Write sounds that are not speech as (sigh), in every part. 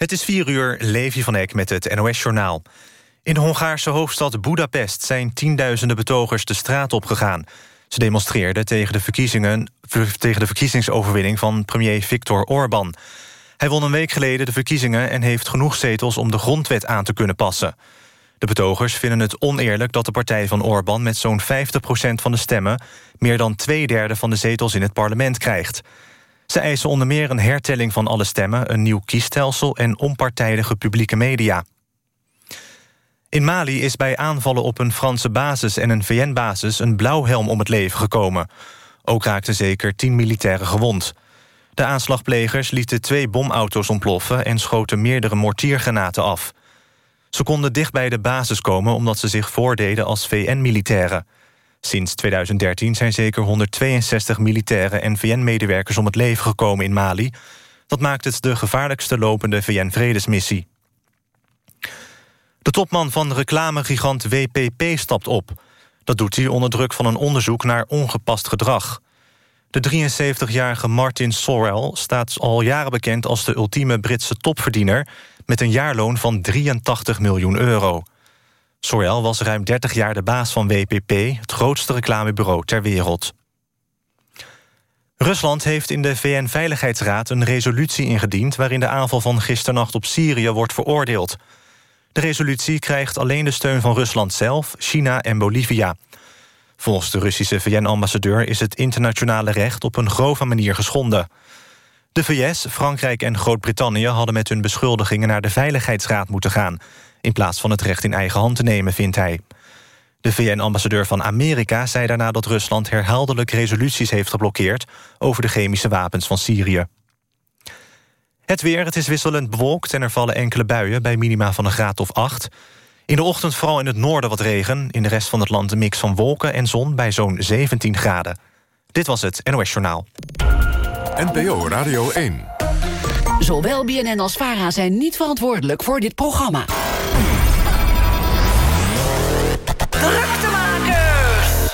Het is 4 uur, Levi van Eck met het NOS-journaal. In de Hongaarse hoofdstad Budapest zijn tienduizenden betogers de straat opgegaan. Ze demonstreerden tegen de, verkiezingen, tegen de verkiezingsoverwinning van premier Viktor Orbán. Hij won een week geleden de verkiezingen en heeft genoeg zetels om de grondwet aan te kunnen passen. De betogers vinden het oneerlijk dat de partij van Orbán met zo'n 50% van de stemmen meer dan twee derde van de zetels in het parlement krijgt. Ze eisen onder meer een hertelling van alle stemmen... een nieuw kiesstelsel en onpartijdige publieke media. In Mali is bij aanvallen op een Franse basis en een VN-basis... een blauwhelm om het leven gekomen. Ook raakten zeker tien militairen gewond. De aanslagplegers lieten twee bomauto's ontploffen... en schoten meerdere mortiergranaten af. Ze konden dicht bij de basis komen omdat ze zich voordeden als VN-militairen. Sinds 2013 zijn zeker 162 militairen en VN-medewerkers om het leven gekomen in Mali. Dat maakt het de gevaarlijkste lopende VN-vredesmissie. De topman van reclamegigant WPP stapt op. Dat doet hij onder druk van een onderzoek naar ongepast gedrag. De 73-jarige Martin Sorrell staat al jaren bekend als de ultieme Britse topverdiener... met een jaarloon van 83 miljoen euro. Sorel was ruim 30 jaar de baas van WPP... het grootste reclamebureau ter wereld. Rusland heeft in de VN-veiligheidsraad een resolutie ingediend... waarin de aanval van gisternacht op Syrië wordt veroordeeld. De resolutie krijgt alleen de steun van Rusland zelf, China en Bolivia. Volgens de Russische VN-ambassadeur is het internationale recht... op een grove manier geschonden. De VS, Frankrijk en Groot-Brittannië hadden met hun beschuldigingen... naar de Veiligheidsraad moeten gaan in plaats van het recht in eigen hand te nemen, vindt hij. De VN-ambassadeur van Amerika zei daarna dat Rusland herhaaldelijk resoluties heeft geblokkeerd over de chemische wapens van Syrië. Het weer, het is wisselend bewolkt en er vallen enkele buien bij minima van een graad of 8. In de ochtend vooral in het noorden wat regen, in de rest van het land een mix van wolken en zon bij zo'n 17 graden. Dit was het NOS Journaal. NPO Radio 1. Zowel BNN als VARA zijn niet verantwoordelijk voor dit programma.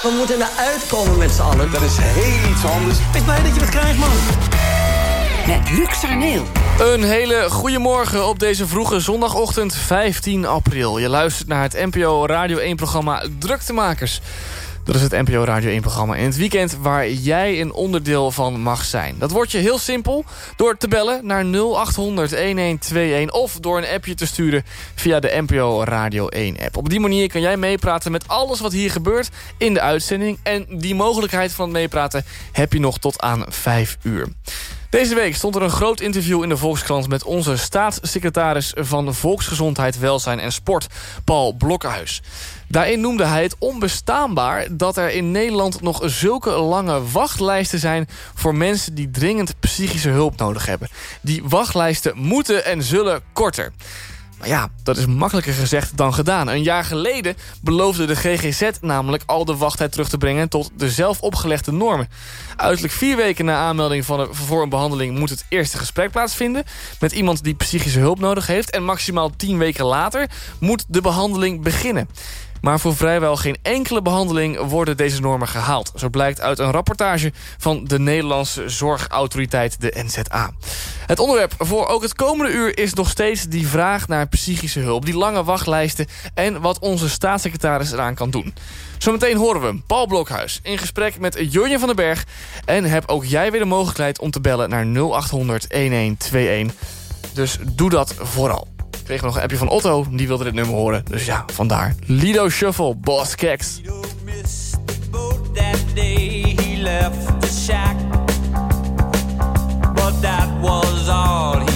We moeten eruit komen met z'n allen. Dat is heel iets anders. Ik ben blij dat je het krijgt, man. Met Luc Sarneel. Een hele goede morgen op deze vroege zondagochtend 15 april. Je luistert naar het NPO Radio 1-programma Druktemakers. Dat is het NPO Radio 1-programma in het weekend waar jij een onderdeel van mag zijn. Dat wordt je heel simpel door te bellen naar 0800-1121... of door een appje te sturen via de NPO Radio 1-app. Op die manier kan jij meepraten met alles wat hier gebeurt in de uitzending. En die mogelijkheid van het meepraten heb je nog tot aan 5 uur. Deze week stond er een groot interview in de Volkskrant... met onze staatssecretaris van Volksgezondheid, Welzijn en Sport, Paul Blokhuis. Daarin noemde hij het onbestaanbaar dat er in Nederland nog zulke lange wachtlijsten zijn... voor mensen die dringend psychische hulp nodig hebben. Die wachtlijsten moeten en zullen korter. Maar ja, dat is makkelijker gezegd dan gedaan. Een jaar geleden beloofde de GGZ namelijk al de wachttijd terug te brengen... tot de zelf opgelegde normen. Uiterlijk vier weken na aanmelding van een, voor een behandeling... moet het eerste gesprek plaatsvinden met iemand die psychische hulp nodig heeft... en maximaal tien weken later moet de behandeling beginnen. Maar voor vrijwel geen enkele behandeling worden deze normen gehaald. Zo blijkt uit een rapportage van de Nederlandse Zorgautoriteit, de NZA. Het onderwerp voor ook het komende uur is nog steeds die vraag naar psychische hulp. Die lange wachtlijsten en wat onze staatssecretaris eraan kan doen. Zometeen horen we Paul Blokhuis in gesprek met Jonje van den Berg. En heb ook jij weer de mogelijkheid om te bellen naar 0800 1121. Dus doe dat vooral kregen we nog een appje van Otto. Die wilde dit nummer horen. Dus ja, vandaar. Lido Shuffle, Boss Keks. But that was all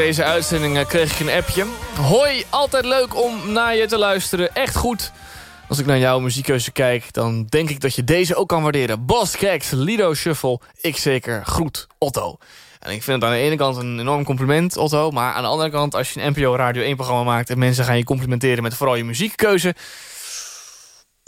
deze uitzending eh, kreeg ik een appje. Hoi, altijd leuk om naar je te luisteren. Echt goed. Als ik naar jouw muziekkeuze kijk, dan denk ik dat je deze ook kan waarderen. Bas Keks, Lido Shuffle, ik zeker, groet, Otto. En ik vind het aan de ene kant een enorm compliment, Otto. Maar aan de andere kant, als je een NPO Radio 1-programma maakt... en mensen gaan je complimenteren met vooral je muziekkeuze...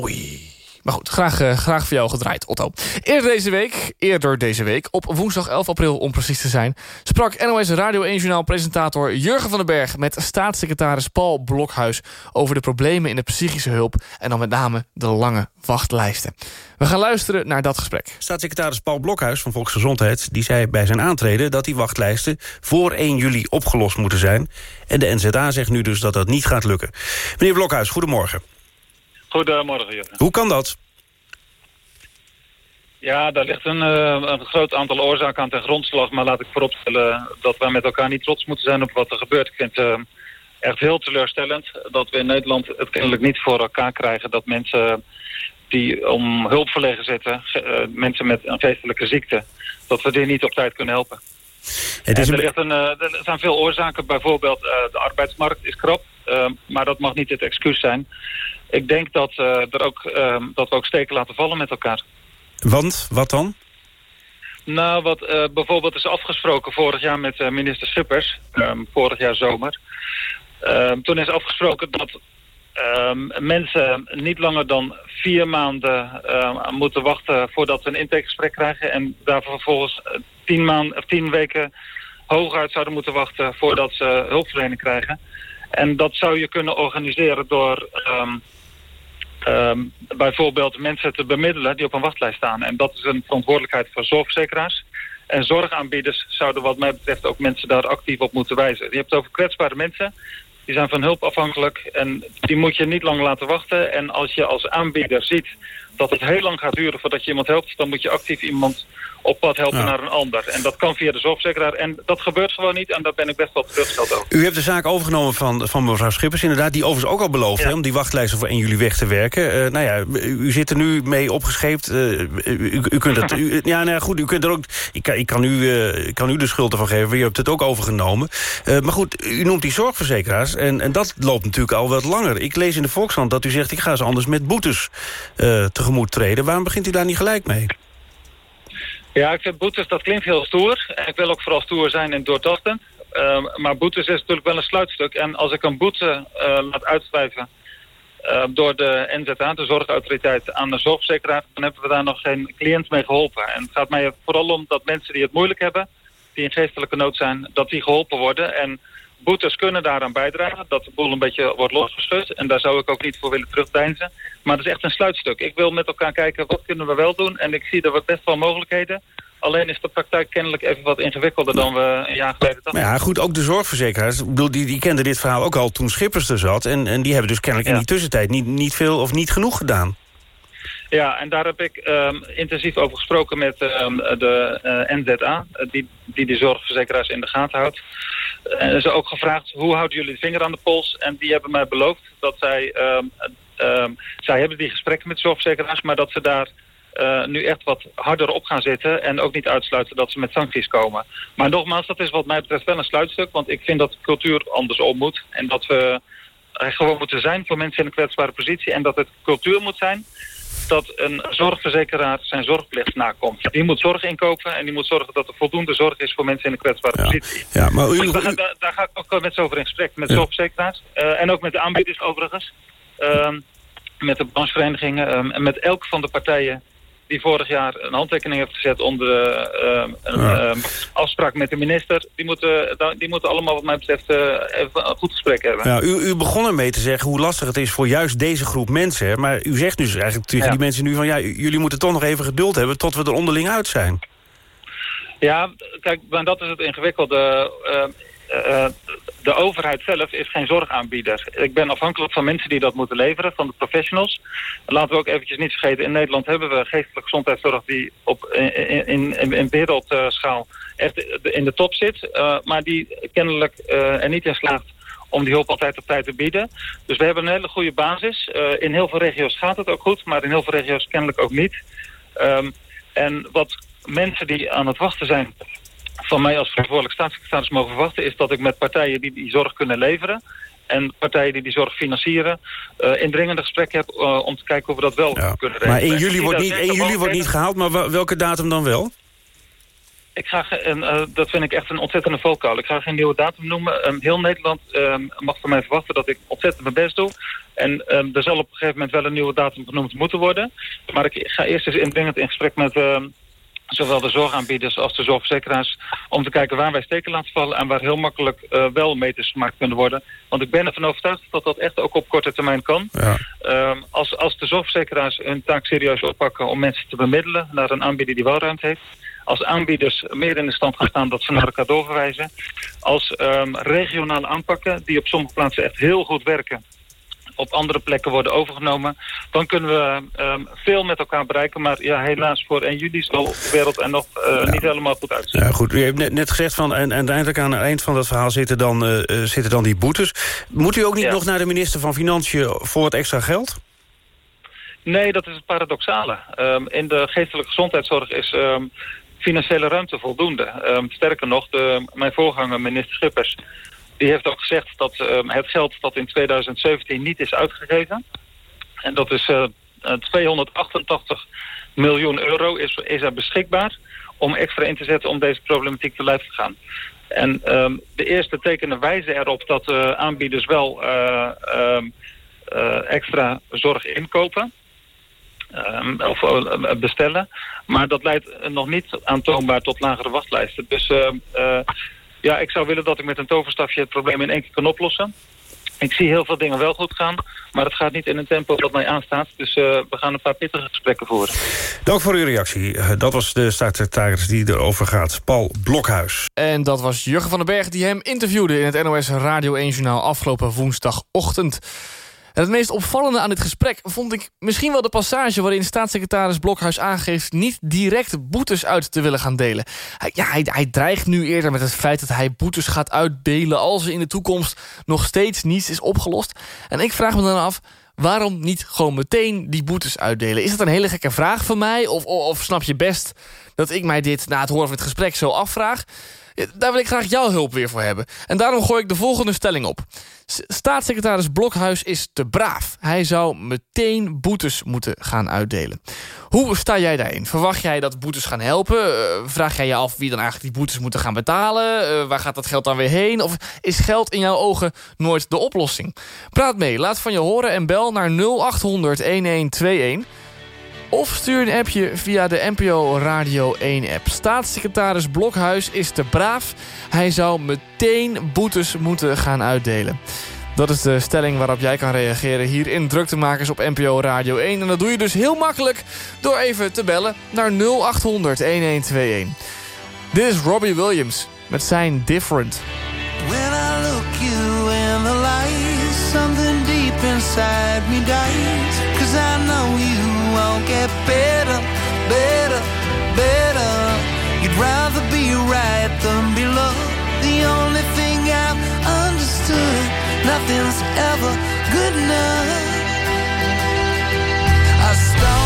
Oei. Maar goed, graag, uh, graag voor jou gedraaid, Otto. Eerder deze week, eerder deze week, op woensdag 11 april om precies te zijn... sprak NOS Radio 1-journaal-presentator Jurgen van den Berg... met staatssecretaris Paul Blokhuis over de problemen in de psychische hulp... en dan met name de lange wachtlijsten. We gaan luisteren naar dat gesprek. Staatssecretaris Paul Blokhuis van Volksgezondheid... die zei bij zijn aantreden dat die wachtlijsten voor 1 juli opgelost moeten zijn. En de NZA zegt nu dus dat dat niet gaat lukken. Meneer Blokhuis, goedemorgen. Goedemorgen, Jurgen. Hoe kan dat? Ja, daar ligt een, uh, een, groot aantal oorzaken aan ten grondslag. Maar laat ik vooropstellen dat wij met elkaar niet trots moeten zijn op wat er gebeurt. Ik vind het uh, echt heel teleurstellend dat we in Nederland het kennelijk niet voor elkaar krijgen... dat mensen die om hulp verlegen zitten, uh, mensen met een geestelijke ziekte... dat we die niet op tijd kunnen helpen. Het is er, ligt een, er zijn veel oorzaken, bijvoorbeeld de arbeidsmarkt is krap... maar dat mag niet het excuus zijn ik denk dat, uh, er ook, uh, dat we ook steken laten vallen met elkaar. Want? Wat dan? Nou, wat uh, bijvoorbeeld is afgesproken vorig jaar met uh, minister Schippers, um, vorig jaar zomer. Ehm, toen is afgesproken dat ehm, mensen niet langer dan vier maanden moeten wachten voordat ze een intakegesprek krijgen. En daarvoor vervolgens tien, maanden, of tien weken hooguit zouden moeten wachten voordat ze hulpverlening krijgen. En dat zou je kunnen organiseren door Um, bijvoorbeeld mensen te bemiddelen die op een wachtlijst staan. En dat is een verantwoordelijkheid van zorgverzekeraars. En zorgaanbieders zouden wat mij betreft ook mensen daar actief op moeten wijzen. Je hebt het over kwetsbare mensen. Die zijn van hulp afhankelijk en die moet je niet lang laten wachten. En als je als aanbieder ziet dat het heel lang gaat duren voordat je iemand helpt... dan moet je actief iemand op pad helpen naar een ander. En dat kan via de zorgverzekeraar. En dat gebeurt gewoon niet en daar ben ik best wel teruggesteld over. U hebt de zaak overgenomen van, van mevrouw Schippers inderdaad... die overigens ook al beloofd om die wachtlijsten voor 1 juli weg te werken. Uh, nou ja, u zit er nu mee opgescheept. Uh, u, u, kunt het, (laughs) u, ja, nou ja, goed, u kunt er ook... Ik kan, ik kan, u, uh, ik kan u de schuld ervan geven, u hebt het ook overgenomen. maar goed, u noemt die zorgverzekeraars en, en dat loopt natuurlijk al wat langer. Ik lees in de Volkskrant dat u zegt... ik ga ze anders met boetes tegemoet treden. Waarom begint u daar niet gelijk mee? Ja, ik vind boetes, dat klinkt heel stoer. Ik wil ook vooral stoer zijn en doordachtend. Uh, maar boetes is natuurlijk wel een sluitstuk. En als ik een boete uh, laat uitschrijven uh, door de NZA, de zorgautoriteit, aan de zorgverzekeraar... dan hebben we daar nog geen cliënt mee geholpen. En het gaat mij vooral om dat mensen die het moeilijk hebben... die in geestelijke nood zijn, dat die geholpen worden... En boetes kunnen daaraan bijdragen. Dat de boel een beetje wordt losgeschud. En daar zou ik ook niet voor willen terugdeinzen. Maar dat is echt een sluitstuk. Ik wil met elkaar kijken wat kunnen we wel doen. En ik zie er best wel mogelijkheden. Alleen is de praktijk kennelijk even wat ingewikkelder dan we een jaar geleden dachten. Ja, goed, ook de zorgverzekeraars, die, die kenden dit verhaal ook al toen Schippers er zat. En, en die hebben dus kennelijk in die tussentijd niet, niet veel of niet genoeg gedaan. Ja, en daar heb ik um, intensief over gesproken met um, de uh, NZA, die, die de zorgverzekeraars in de gaten houdt. En ze ook gevraagd, hoe houden jullie de vinger aan de pols? En die hebben mij beloofd dat zij, um, zij hebben die gesprekken met zorgverzekeraars, maar dat ze daar uh, nu echt wat harder op gaan zitten en ook niet uitsluiten dat ze met sancties komen. Maar nogmaals, dat is wat mij betreft wel een sluitstuk, want ik vind dat cultuur andersom moet en dat we gewoon moeten zijn voor mensen in een kwetsbare positie en dat het cultuur moet zijn dat een zorgverzekeraar zijn zorgplicht nakomt. Die moet zorg inkopen en die moet zorgen dat er voldoende zorg is voor mensen in een kwetsbare positie. Ja, maar u, daar, daar, daar, ga ik ook met zo over in gesprek met zorgverzekeraars. Uh, en ook met de aanbieders overigens. Uh, met de brancheverenigingen uh, en met elk van de partijen die vorig jaar een handtekening heeft gezet onder de, uh, een uh, afspraak met de minister. Die moeten, die moeten allemaal wat mij betreft uh, even een goed gesprek hebben. Ja, u, u begon ermee te zeggen hoe lastig het is voor juist deze groep mensen. Maar u zegt dus eigenlijk tegen ja. die mensen nu van... ja, jullie moeten toch nog even geduld hebben tot we er onderling uit zijn. Ja, kijk, maar dat is het ingewikkelde. Uh, de overheid zelf is geen zorgaanbieder. Ik ben afhankelijk van mensen die dat moeten leveren, van de professionals. Laten we ook eventjes niet vergeten, in Nederland hebben we geestelijke gezondheidszorg die op, in, in, wereldschaal echt in de top zit. Uh, maar die kennelijk uh, er niet in slaagt om die hulp altijd op tijd te bieden. Dus we hebben een hele goede basis. Uh, in heel veel regio's gaat het ook goed, maar in heel veel regio's kennelijk ook niet. Um, en wat mensen die aan het wachten zijn van mij als verantwoordelijk staatssecretaris mogen verwachten... is dat ik met partijen die die zorg kunnen leveren en partijen die die zorg financieren... Uh, indringende gesprekken heb uh, om te kijken of we dat wel Ja. kunnen regelen. Maar 1 En juli wordt niet, 1 juli wordt niet gehaald, maar welke datum dan wel? Ik ga, en, eh, dat vind ik echt een ontzettende valkuil. Ik ga geen nieuwe datum noemen. Ehm, heel Nederland ehm, mag van mij verwachten dat ik ontzettend mijn best doe. En ehm, er zal op een gegeven moment wel een nieuwe datum genoemd moeten worden. Maar ik ga eerst eens indringend in gesprek met zowel de zorgaanbieders als de zorgverzekeraars... om te kijken waar wij steken laten vallen... en waar heel makkelijk eh, wel meters gemaakt kunnen worden. Want ik ben ervan overtuigd dat dat echt ook op korte termijn kan. Ja. Ehm, als, als de zorgverzekeraars hun taak serieus oppakken om mensen te bemiddelen naar een aanbieder die wel ruimte heeft. Als aanbieders meer in de stand gaan staan dat ze naar elkaar doorverwijzen. Als ehm, regionale aanpakken die op sommige plaatsen echt heel goed werken op andere plekken worden overgenomen... dan kunnen we ehm, veel met elkaar bereiken. Maar ja, helaas voor 1 juli zal de wereld er nog eh, niet helemaal goed uitzien. Ja, goed. U heeft net, net gezegd van en, en uiteindelijk aan het eind van dat verhaal zitten dan, eh, eh, zitten dan die boetes. Moet u ook niet Ja. nog naar de minister van Financiën voor het extra geld? Nee, dat is het paradoxale. Ehm, in de geestelijke gezondheidszorg is ehm, financiële ruimte voldoende. Sterker nog, de, mijn voorganger, minister Schippers... die heeft ook gezegd dat ehm, het geld dat in 2017 niet is uitgegeven... en dat is eh, eh, 288 miljoen euro is, is er beschikbaar... om extra in te zetten om deze problematiek te lijf te gaan. En ehm, de eerste tekenen wijzen erop dat eh, aanbieders wel eh, ehm, eh, extra zorg inkopen... Of eh, bestellen. Maar dat leidt eh, nog niet aantoonbaar tot lagere wachtlijsten. Dus eh, ja, ik zou willen dat ik met een toverstafje het probleem in één keer kan oplossen. Ik zie heel veel dingen wel goed gaan, maar het gaat niet in een tempo dat mij aanstaat. Dus eh, we gaan een paar pittige gesprekken voeren. Dank voor uw reactie. Eh, Dat was de staatssecretaris die erover gaat, Paul Blokhuis. En dat was Jurgen van den Berg die hem interviewde... in het NOS Radio 1-journaal afgelopen woensdagochtend. Het meest opvallende aan dit gesprek vond ik misschien wel de passage... waarin staatssecretaris Blokhuis aangeeft... niet direct boetes uit te willen gaan delen. Hij, ja, hij, hij dreigt nu eerder met het feit dat hij boetes gaat uitdelen... als er in de toekomst nog steeds niets is opgelost. En ik vraag me dan af... Waarom niet gewoon meteen die boetes uitdelen? Is dat een hele gekke vraag van mij? Of, of, of snap je best dat ik mij dit na het horen van het gesprek zo afvraag? Daar wil ik graag jouw hulp weer voor hebben. En daarom gooi ik de volgende stelling op. Staatssecretaris Blokhuis is te braaf. Hij zou meteen boetes moeten gaan uitdelen. Hoe sta jij daarin? Verwacht jij dat boetes gaan helpen? Eh, vraag jij je af wie dan eigenlijk die boetes moeten gaan betalen? Eh, waar gaat dat geld dan weer heen? Of is geld in jouw ogen nooit de oplossing? Praat mee, laat van je horen en bel naar 0800 1121... Of stuur een appje via de NPO Radio 1-app. Staatssecretaris Blokhuis is te braaf. Hij zou meteen boetes moeten gaan uitdelen. Dat is de stelling waarop jij kan reageren hier in Druktemakers op NPO Radio 1. En dat doe je dus heel makkelijk door even te bellen naar 0800 1121. Dit is Robbie Williams met zijn Different. When I look you in the light, something deep inside me dies. Cause I know you won't get better, better, better. You'd rather be right than be loved. The only thing I've understood, nothing's ever good enough. I stumble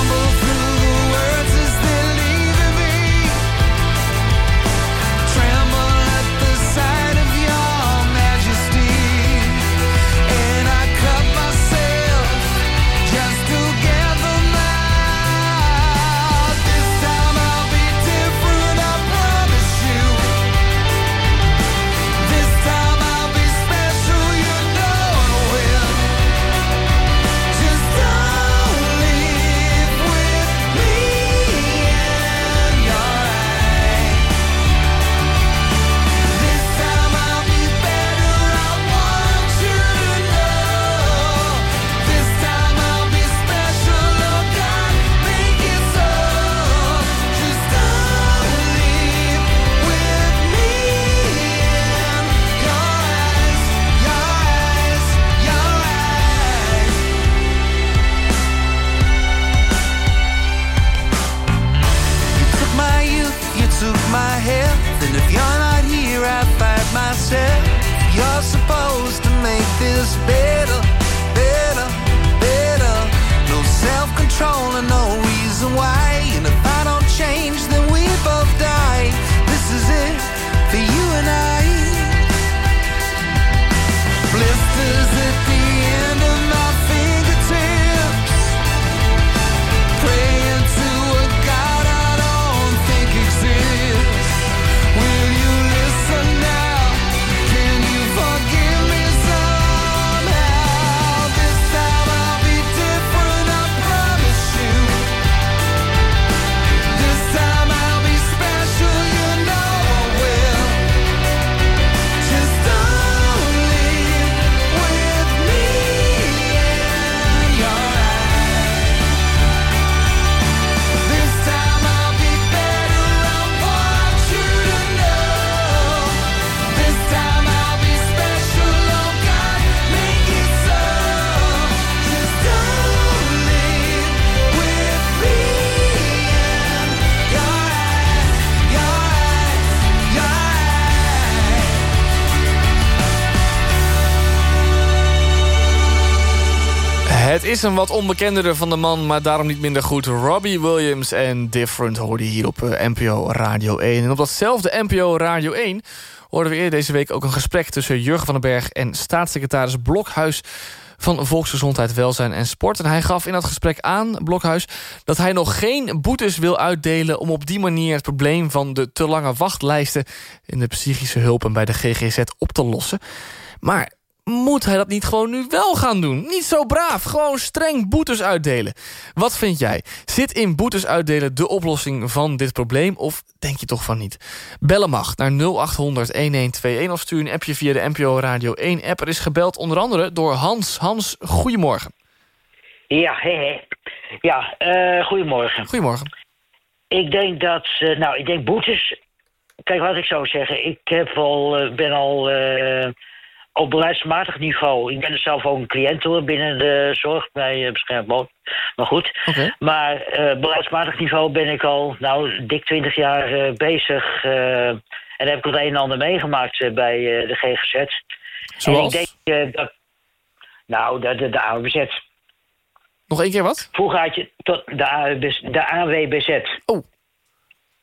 is een wat onbekendere van de man, maar daarom niet minder goed. Robbie Williams en Different hoorde hier op eh, NPO Radio 1. En op datzelfde NPO Radio 1 hoorden we eerder deze week ook een gesprek... tussen Jurgen van den Berg en staatssecretaris Blokhuis van Volksgezondheid, Welzijn en Sport. En hij gaf in dat gesprek aan, Blokhuis, dat hij nog geen boetes wil uitdelen... om op die manier het probleem van de te lange wachtlijsten... in de psychische hulp en bij de GGZ op te lossen. Maar moet hij dat niet gewoon nu wel gaan doen? Niet zo braaf, gewoon streng boetes uitdelen. Wat vind jij? Zit in boetes uitdelen de oplossing van dit probleem... of denk je toch van niet? Bellen mag naar 0800-1121 of stuur een appje via de NPO Radio 1-app. Er is gebeld onder andere door Hans. Hans, goedemorgen. Ja, hé, hé. Ja, eh, goedemorgen. Goedemorgen. Ik denk dat, eh, nou, ik denk boetes. Kijk, wat ik zou zeggen. Ik heb al, eh, ben al op beleidsmatig niveau. Ik ben er zelf ook een cliënt hoor, binnen de zorg bij uh, Beschermd. Maar goed. Maar eh beleidsmatig niveau ben ik al, nou, dik 20 jaar eh, bezig. eh, en heb ik het een en ander meegemaakt eh, bij eh, de GGZ. Zoals? En ik denk eh, dat, nou, de, de, de AWBZ. Nog één keer wat? Vroeger had je tot de, AWBZ, de AWBZ. Oh.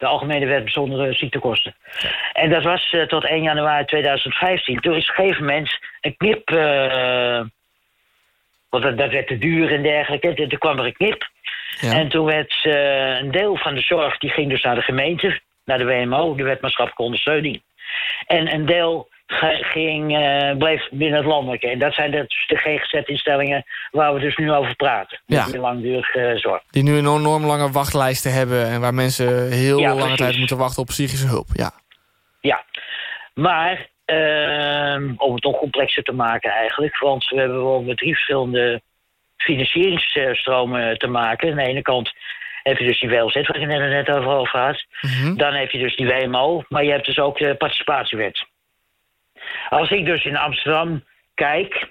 De Algemene Wet Bijzondere Ziektekosten. En dat was eh, tot 1 januari 2015. Toen is op een gegeven moment een knip... eh, want dat, dat werd te duur en dergelijke. Toen kwam er een knip. Ja. En toen werd eh, een deel van de zorg... die ging dus naar de gemeente, naar de WMO, de Wet Maatschappelijke Ondersteuning. En een deel ging, eh, bleef binnen het landelijke. En dat zijn dus de GGZ-instellingen waar we dus nu over praten. Ja. Die langdurige eh, zorg. Die nu een enorm lange wachtlijsten hebben... en waar mensen heel Ja, lange tijd moeten wachten op psychische hulp. Ja. Ja, maar ehm, om het nog complexer te maken eigenlijk, want we hebben wel met drie verschillende financieringsstromen te maken. Aan de ene kant heb je dus die WLZ, waar ik net, net over had. Mhm. Dan heb je dus die WMO, maar je hebt dus ook de participatiewet. Als ik dus in Amsterdam kijk,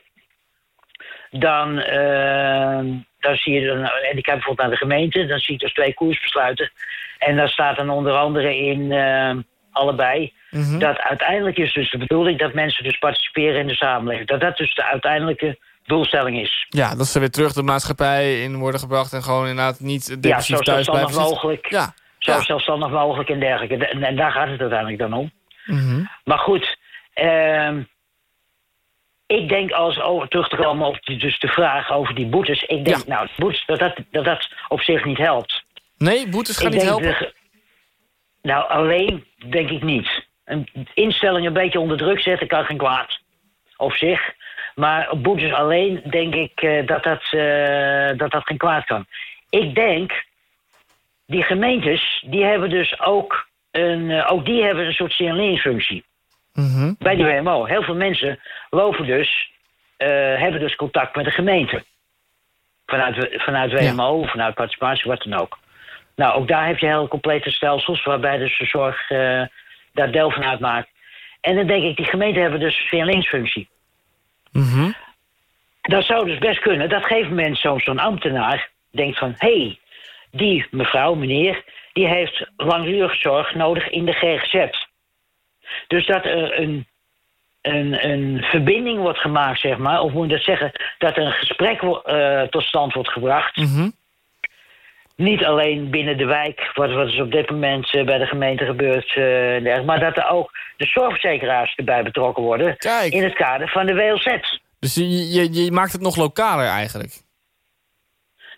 dan, ehm, dan zie je, dan, en ik heb bijvoorbeeld naar de gemeente, dan zie ik dus twee koersbesluiten. En daar staat dan onder andere in ehm, allebei Mhm. dat uiteindelijk is dus de bedoeling dat mensen dus participeren in de samenleving. Dat dat dus de uiteindelijke doelstelling is. Ja, dat ze weer terug de maatschappij in worden gebracht... en gewoon inderdaad niet Ja, depressief zo thuis zelfstandig blijven mogelijk. Ja. Zo Ja. zelfstandig mogelijk en dergelijke. En, en daar gaat het uiteindelijk dan om. Mhm. Maar goed, ik denk als over terug te komen op die, dus de vraag over die boetes. Ik denk, nou, boetes, dat, dat, dat dat op zich niet helpt. Nee, boetes gaan Ik niet helpen? de- nou, alleen denk ik niet. Een instelling een beetje onder druk zetten kan geen kwaad. Op zich. Maar boetes alleen denk ik eh, dat, dat, eh, dat dat geen kwaad kan. Ik denk, die gemeentes, die hebben dus ook een, eh, ook die hebben een soort signaleringsfunctie. Mhm. Bij de WMO. Heel veel mensen lopen dus, eh, hebben dus contact met de gemeente. Vanuit, vanuit WMO, vanuit participatie, wat dan ook. Nou, ook daar heb je heel complete stelsels waarbij dus de zorg eh, daar deel van uitmaakt. En dan denk ik, die gemeenten hebben dus een signaleringsfunctie. Mhm. Dat zou dus best kunnen. Dat geeft moment zo'n zo'n ambtenaar denkt van... hé, hey, die mevrouw, meneer, die heeft langdurige zorg nodig in de GGZ. Dus dat er een, een, een verbinding wordt gemaakt, zeg maar... of moet je dat zeggen, dat er een gesprek eh, tot stand wordt gebracht... Mhm. Niet alleen binnen de wijk, wat, wat is op dit moment eh, bij de gemeente gebeurt, eh, maar dat er ook de zorgverzekeraars erbij betrokken worden Kijk. in het kader van de WLZ. Dus je, je, je maakt het nog lokaler eigenlijk.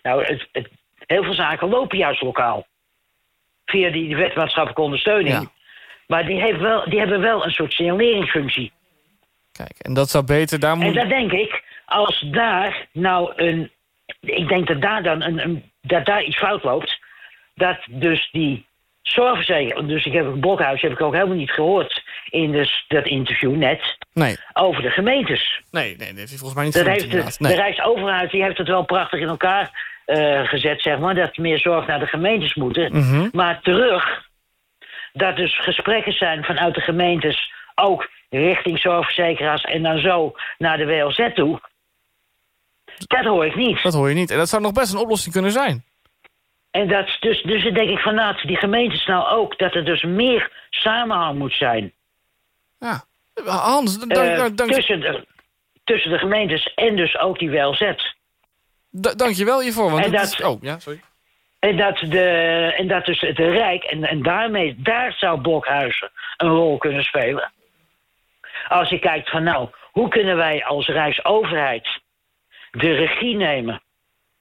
Nou, het, het- heel veel zaken lopen juist lokaal. Via die, die wet maatschappelijke ondersteuning. Ja. Maar die, heeft wel, die hebben wel een soort signaleringsfunctie. Kijk, en dat zou beter... Daar En moet... dat denk ik, als daar nou een... Ik denk dat daar dan een, een, dat daar iets fout loopt. Dat dus die zorgverzekering... Dus ik heb een blokhuis heb ik ook helemaal niet gehoord in dus dat interview net... Nee, over de gemeentes. nee, nee, dat hij volgens mij niet Dat heeft de. Rijksoverheid die heeft het wel prachtig in elkaar eh, gezet, zeg maar. Dat meer zorg naar de gemeentes moeten. Mhm. Maar terug, dat dus gesprekken zijn vanuit de gemeentes... ook richting zorgverzekeraars en dan zo naar de WLZ toe... Dat hoor ik niet. Dat hoor je niet. En dat zou nog best een oplossing kunnen zijn. En dat, dus, dus dan denk ik van, nou, die gemeentes nou ook... dat er dus meer samenhang moet zijn... Ja. Hans, dank, eh, dank, dank, tussen, de, tussen de gemeentes en dus ook die WLZ. Da dankjewel hiervoor. Want En dit dat- is- oh, ja, sorry. En dat, de, en dat dus het Rijk, en, en daarmee, daar zou Blokhuizen een rol kunnen spelen. Als je kijkt van nou, hoe kunnen wij als Rijksoverheid de regie nemen?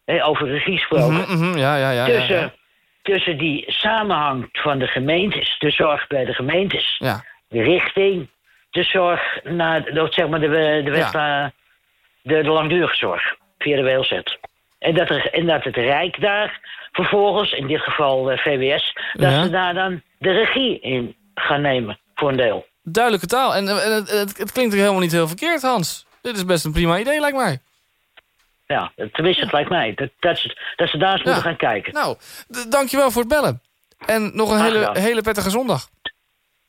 Hè, over regie gesproken. Mhm, mhm, ja, ja, ja. ja, tussen, ja. tussen die samenhang van de gemeentes, de zorg bij de gemeentes, Ja. de richting, de zorg naar de, zeg maar de, de, wet, naar de, de langdurige zorg via de WLZ. En dat, er, en dat het Rijk daar vervolgens, in dit geval eh, VWS, dat Ja. ze daar dan de regie in gaan nemen voor een deel. Duidelijke taal. En, en het, het, het klinkt ook helemaal niet heel verkeerd, Hans. Dit is best een prima idee, lijkt mij. Ja, tenminste, het lijkt mij. Dat, dat, ze, dat ze daar eens moeten gaan kijken. Nou, dankjewel voor het bellen. En nog een hele, hele prettige zondag.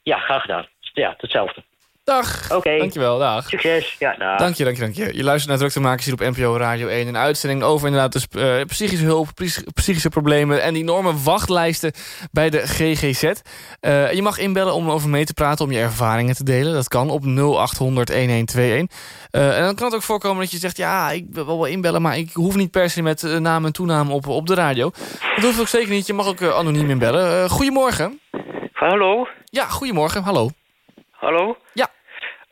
Ja, graag gedaan. Ja, hetzelfde. Dag. Oké. Dankjewel, dag. Succes. Ja, dag. Dank je, dank je, dank je. Je luistert naar Druktemakers hier op NPO Radio 1. Een uitzending over inderdaad dus, psychische hulp, psych- psychische problemen... en die enorme wachtlijsten bij de GGZ. Eh, je mag inbellen om over mee te praten, om je ervaringen te delen. Dat kan op 0800-1121. Eh, en dan kan het ook voorkomen dat je zegt... ja, ik wil wel inbellen, maar ik hoef niet per se met naam en toenaam op, op de radio. Dat hoeft ook zeker niet. Je mag ook anoniem inbellen. Eh, goedemorgen. Hallo? Ja, goedemorgen. Hallo. Hallo? Ja.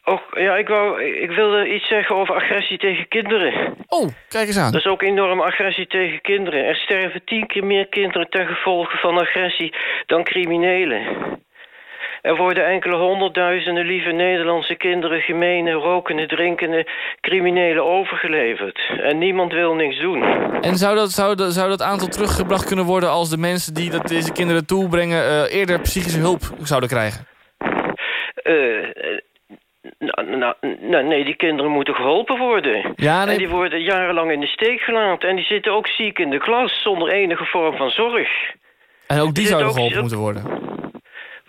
Oh, ja, ik, wou, ik wilde iets zeggen over agressie tegen kinderen. Oh, kijk eens aan. Dat is ook enorm agressie tegen kinderen. Er sterven tien keer meer kinderen ten gevolge van agressie dan criminelen. Er worden enkele honderdduizenden lieve Nederlandse kinderen... gemene, rokende, drinkende criminelen overgeleverd. En niemand wil niks doen. En zou dat, zou, dat, zou dat aantal teruggebracht kunnen worden... als de mensen die dat deze kinderen toebrengen... eh, eerder psychische hulp zouden krijgen? Eh, nou, nou, nou, nee, die kinderen moeten geholpen worden. Ja, nee. En die worden jarenlang in de steek gelaten. En die zitten ook ziek in de klas zonder enige vorm van zorg. En ook die zouden ook- geholpen moeten worden.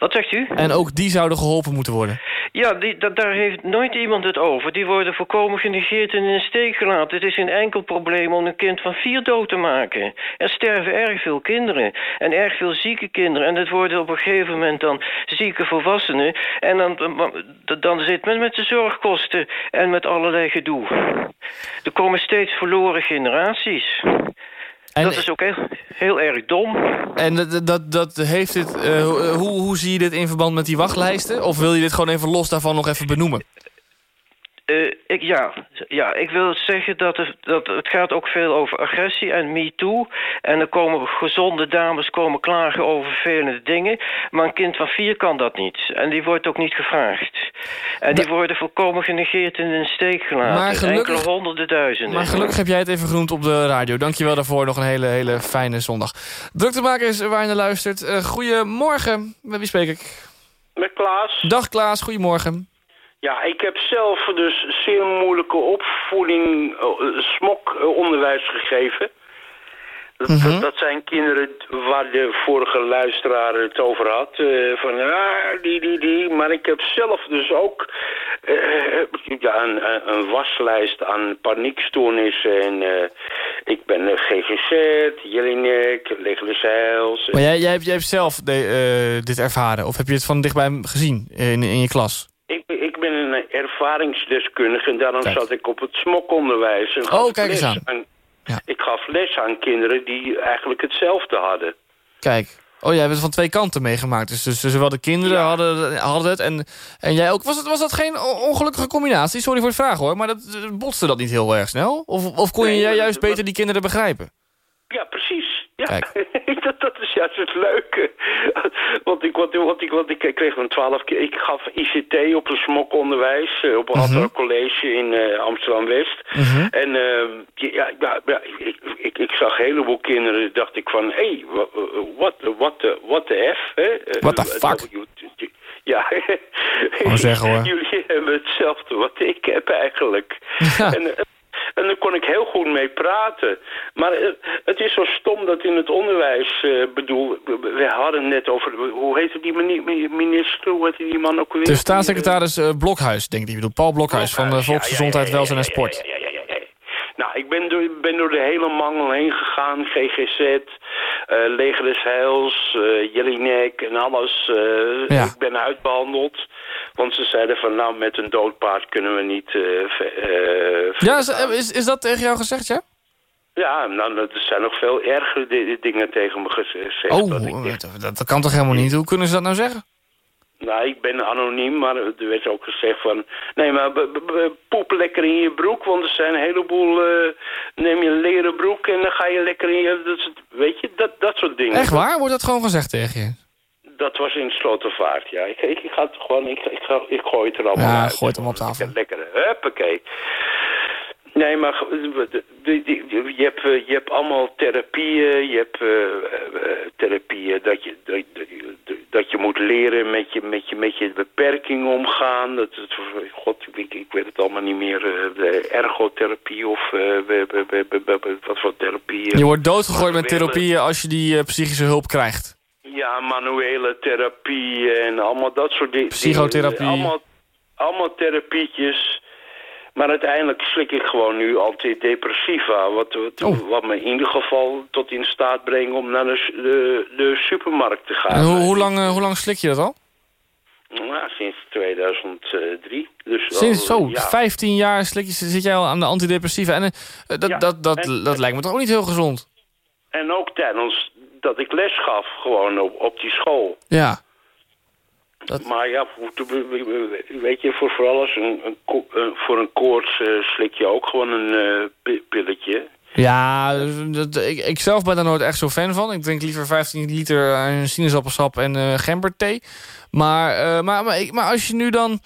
Wat zegt u? En ook die zouden geholpen moeten worden. Ja, die, da- daar heeft nooit iemand het over. Die worden volkomen genegeerd en in de steek gelaten. Het is geen enkel probleem om een kind van vier dood te maken. Er sterven erg veel kinderen. En erg veel zieke kinderen. En het worden op een gegeven moment dan zieke volwassenen. En dan- dan zit men met de zorgkosten en met allerlei gedoe. Er komen steeds verloren generaties. Dat is ook heel, heel erg dom. En dat, dat, dat heeft dit, eh, hoe, hoe zie je dit in verband met die wachtlijsten? Of wil je dit gewoon even los daarvan nog even benoemen? Eh, ik, ja, ja, ik wil zeggen dat het, dat het gaat ook veel over agressie en MeToo. En er komen gezonde dames komen klagen over vervelende dingen. Maar een kind van vier kan dat niet. En die wordt ook niet gevraagd. En die worden volkomen genegeerd en in de steek gelaten. Maar gelukkig- Enkele honderden duizenden. Maar gelukkig heb jij het even genoemd op de radio. Dankjewel daarvoor. Nog een hele, hele fijne zondag. Druktemakers waar je naar luistert. Eh, goedemorgen. Met wie spreek ik? Met Klaas. Dag Klaas, goedemorgen. Ja, ik heb zelf dus zeer moeilijke opvoeding, eh, smokonderwijs gegeven. Dat, Mhm. dat, dat zijn kinderen waar de vorige luisteraar het over had. eh, van, ah, die, die, die. Maar ik heb zelf dus ook eh, ja, een, een- waslijst aan paniekstoornissen. En eh, ik ben eh, GGZ, Jelinek, Legelisheils. Maar jij, jij, hebt, jij hebt zelf de, eh, dit ervaren? Of heb je het van dichtbij gezien in, in je klas? Ik, ik ben een ervaringsdeskundige en daarom Kijk. zat ik op het smokonderwijs. En Oh, ik kijk eens aan. Ik gaf les aan kinderen die eigenlijk hetzelfde hadden. Kijk. Oh, jij hebt het van twee kanten meegemaakt. Dus, dus zowel de kinderen hadden, hadden het en, en jij ook. Was, het, was dat geen ongelukkige combinatie? Sorry voor het vragen hoor. Maar dat, eh, botste dat niet heel erg snel? Of, of kon je Nee, jij maar juist dat- beter die kinderen begrijpen? Ja, precies. Ja, (laughs) dat, dat is juist het leuke. want ik, want, want ik, want ik kreeg een twaalf keer... Ik gaf ICT op een smokonderwijs... eh, op een Mhm. mm college in eh, Amsterdam-West. En eh, ja, ja, ja, ik, ik, ik zag een heleboel kinderen... dacht ik van... Hé, hey, what, what, the, what the F? Hè? What the fuck? Ja, Gewoon zeggen, hoor. (laughs) jullie hebben hetzelfde wat ik heb eigenlijk. En, eh, en daar kon ik heel goed mee praten. Maar het is zo stom dat in het onderwijs, eh, bedoel, we hadden het net over, hoe heette die mini- minister, hoe heette die man ook weer? De staatssecretaris eh, Blokhuis, denk ik. die bedoelt Paul Blokhuis van de Volksgezondheid, Welzijn en Sport. Nou, ik ben door, ben door de hele mangel heen gegaan. GGZ, eh Leger des Heils, Jelinek en alles. Ja. Ik ben uitbehandeld. Want ze zeiden van, nou, met een dood paard kunnen we niet... eh, eh, Ja, is, is, is dat tegen jou gezegd, ja? Ja, nou, er zijn nog veel ergere di- dingen tegen me gezegd. Oh, dat ik dat, kan toch helemaal niet? Hoe kunnen ze dat nou zeggen? Nou, ik ben anoniem, maar er werd ook gezegd van... Nee, maar poep lekker in je broek, want er zijn een heleboel... eh, neem je een leren broek en dan ga je lekker in je... Dat, weet je, dat, dat soort dingen. Echt waar? Wordt dat gewoon gezegd tegen je? Dat was in Slotervaart, ja. Ik, ik, ik ga het gewoon... Ik, ik, ga, ik gooi het er allemaal Ja, uit. gooi het hem op tafel. Lekker, huppakee. Nee, maar je hebt, eh, je hebt allemaal therapieën. Je hebt eh, eh, therapieën dat je, dat, dat- je moet leren met je, met je, met je beperking omgaan. Dat, dat, God, ik, ik weet het allemaal niet meer. ergotherapie of wat voor therapieën. Je wordt doodgegooid met therapieën als je die psychische hulp krijgt. Ja, manuele therapie en allemaal dat soort di- dingen. Psychotherapie. Allemaal, allemaal therapietjes. Maar uiteindelijk slik ik gewoon nu antidepressiva. Wat, wat, Oh. wat me in ieder geval tot in staat brengt om naar de, de, de supermarkt te gaan. En hoe, hoe, lang, eh, hoe lang slik je dat al? Nou, sinds 2003. Dus Sinds al, zo, ja. 15 jaar slik je, zit jij al aan de antidepressiva. En eh, dat, Ja, dat, dat, en- dat lijkt me toch ook niet heel gezond? En ook tijdens dat ik les gaf, gewoon op, op die school. Ja. Maar ja, voor- weet je, voor, vooral als een, voor een koorts eh, slik je ook gewoon een eh, pi- pilletje. Ja, dat, ik, ik zelf ben daar nooit echt zo fan van. Ik drink liever 15 liter eh, sinaasappelsap en eh gemberthee. Maar, maar, maar, maar als je nu dan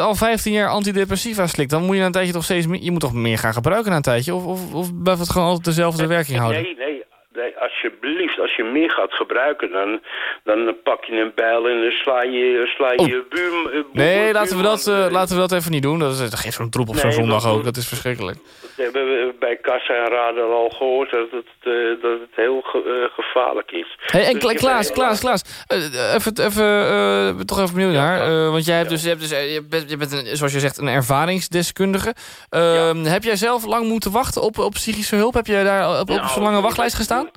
al 15 jaar antidepressiva slikt... dan moet je na een tijdje toch steeds meer... Je moet toch meer gaan gebruiken na een tijdje? Of, of, of blijft het gewoon altijd dezelfde werking houden? Nee, nee, nee, alsjeblieft. Als je meer gaat gebruiken, dan, dan pak je een bijl en dan sla je, sla je buur, eh, Oh. Nee, laten we, dat, eh, eh, laten we dat even niet doen. Dat, is, dat geeft zo'n troep op zo'n zondag ook. Dat is verschrikkelijk. Dat hebben we bij Kassa en Radar al gehoord, dat het, dat het heel ge- gevaarlijk is. Hey, en Dus Klaas, Klaas, Klaas. even, even, toch even benieuwd naar. eh, want jij hebt dus, je, hebt dus je bent, je bent een, zoals je zegt, een ervaringsdeskundige. Ehm, Heb jij zelf lang moeten wachten op, op psychische hulp? Heb jij daar op, op Nou, zo'n lange wachtlijst gestaan?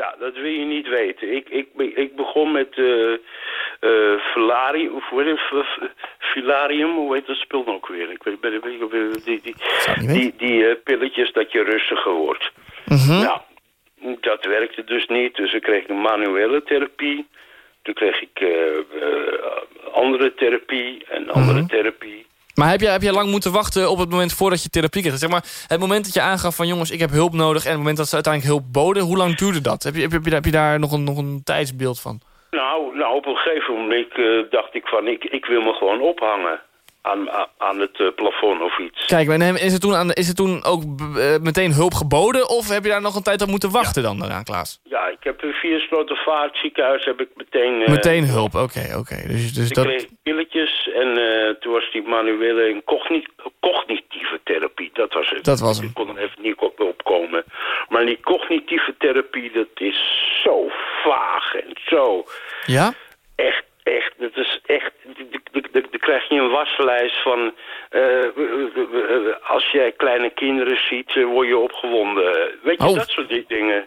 Ja, dat wil je niet weten. Ik, ik, ik begon met eh Filarium, of hoe heet het? F- F- Filarium, hoe heet dat spul nou ook weer? Ik weet, weet- die, die, die, die eh, pilletjes dat je rustiger wordt. Mhm. Nou, dat werkte dus niet. Dus ik kreeg een manuele therapie. Toen kreeg ik andere therapie en andere Mhm. therapie. Maar heb jij, heb jij lang moeten wachten op het moment voordat je therapie kreeg? Zeg maar, het moment dat je aangaf van jongens, ik heb hulp nodig... en het moment dat ze uiteindelijk hulp boden, hoe lang duurde dat? Heb je, heb je, heb je, heb je daar nog een, nog een tijdsbeeld van? Nou, nou op een gegeven moment eh, dacht ik van, ik, ik wil me gewoon ophangen aan, aan, het eh, plafond of iets. Kijk, en is er toen, aan, is er toen ook eh, meteen hulp geboden... of heb je daar nog een tijd op moeten wachten dan daaraan, Klaas? Ja, ik heb via Slotervaart ziekenhuis heb ik meteen... eh, Meteen hulp, oké, oké. Dus, dus ik dat... kreeg pilletjes en eh, toen was die manuele cognitieve therapie. Dat was het. Dat was hem. Ik kon er even niet op, opkomen. Maar die cognitieve therapie, dat is zo vaag en zo... Ja? Echt, echt, dat is echt... Krijg je een waslijst van... eh, als jij kleine kinderen ziet, eh, word je opgewonden. Weet je, Oh. dat soort di- dingen.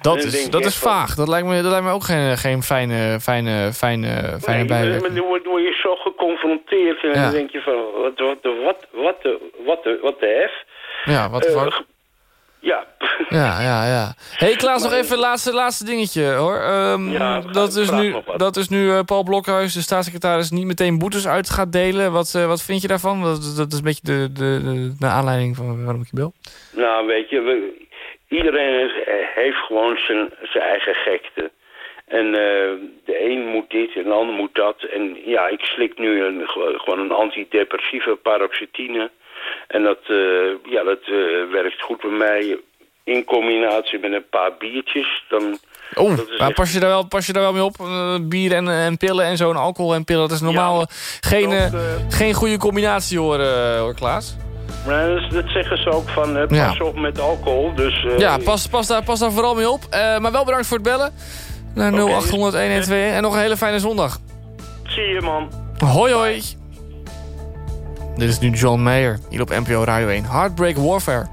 Dat is, dat is vaag. Dat lijkt me, dat lijkt me ook geen, geen fijne, fijne, fijne, fijne bijwerking. maar dan word, je zo geconfronteerd en dan denk je van, wat, wat, de- wat, wat, de, wat, de, wat de F? Ja, wat de Eh? Ja. Ja, ja, ja. hey, Klaas, nog even een laatste, laatste dingetje, hoor. Ehm, Ja, dat, is nu, dat is nu Paul Blokhuis, de staatssecretaris, niet meteen boetes uit gaat delen. Wat, eh, wat vind je daarvan? Dat, dat is een beetje de, de, de, de aanleiding van waarom ik je bel. Nou, weet je, we- iedereen heeft gewoon zijn, zijn eigen gekte. En eh, de een moet dit en de ander moet dat. En ja, ik slik nu een, gewoon een antidepressieve paroxetine. En dat, eh, ja, dat eh, werkt goed bij mij. In combinatie met een paar biertjes. Dan, Oh, maar echt- pas je, daar wel, pas je daar wel mee op? Eh, bier en, en pillen en zo, en alcohol en pillen. Dat is normaal geen, geen goede combinatie, hoor, hoor Klaas. Maar dat, dat zeggen ze ook van, pas Ja. op met alcohol. Dus, Ja, pas, pas, daar, pas daar vooral mee op. Maar wel bedankt voor het bellen. Naar 0800 1121 en nog een hele fijne zondag. Zie je, man. Hoi hoi. Dit is nu John Mayer, hier op NPO Radio 1. Heartbreak Warfare.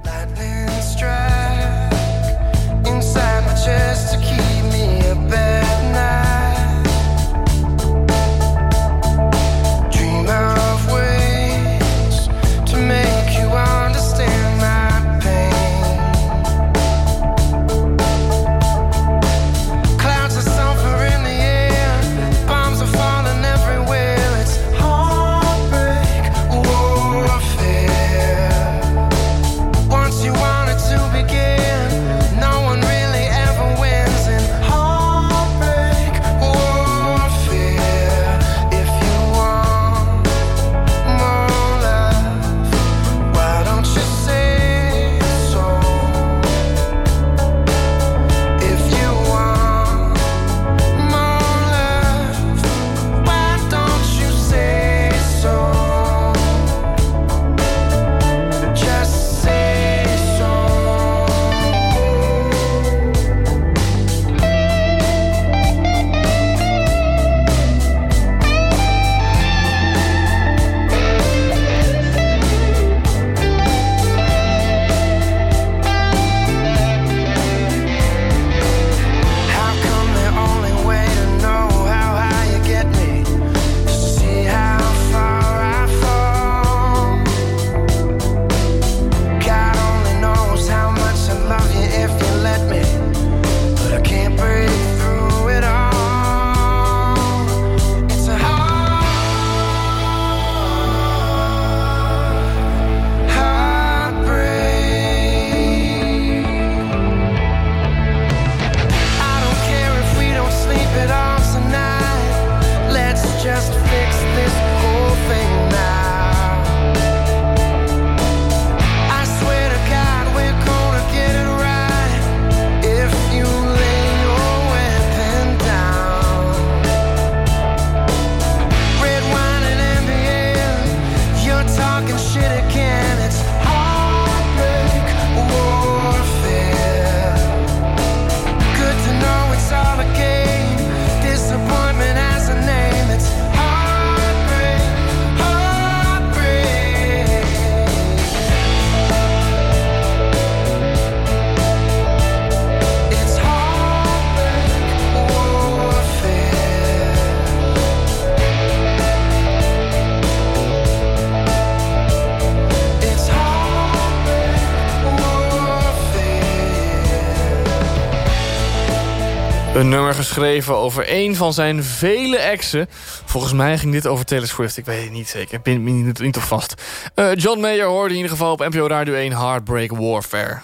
Een nummer geschreven over een van zijn vele exen. Volgens mij ging dit over Taylor Swift. Ik weet het niet zeker. Ik ben niet, niet op vast. Uh, John Mayer hoorde in ieder geval op NPO Radio 1 Heartbreak Warfare.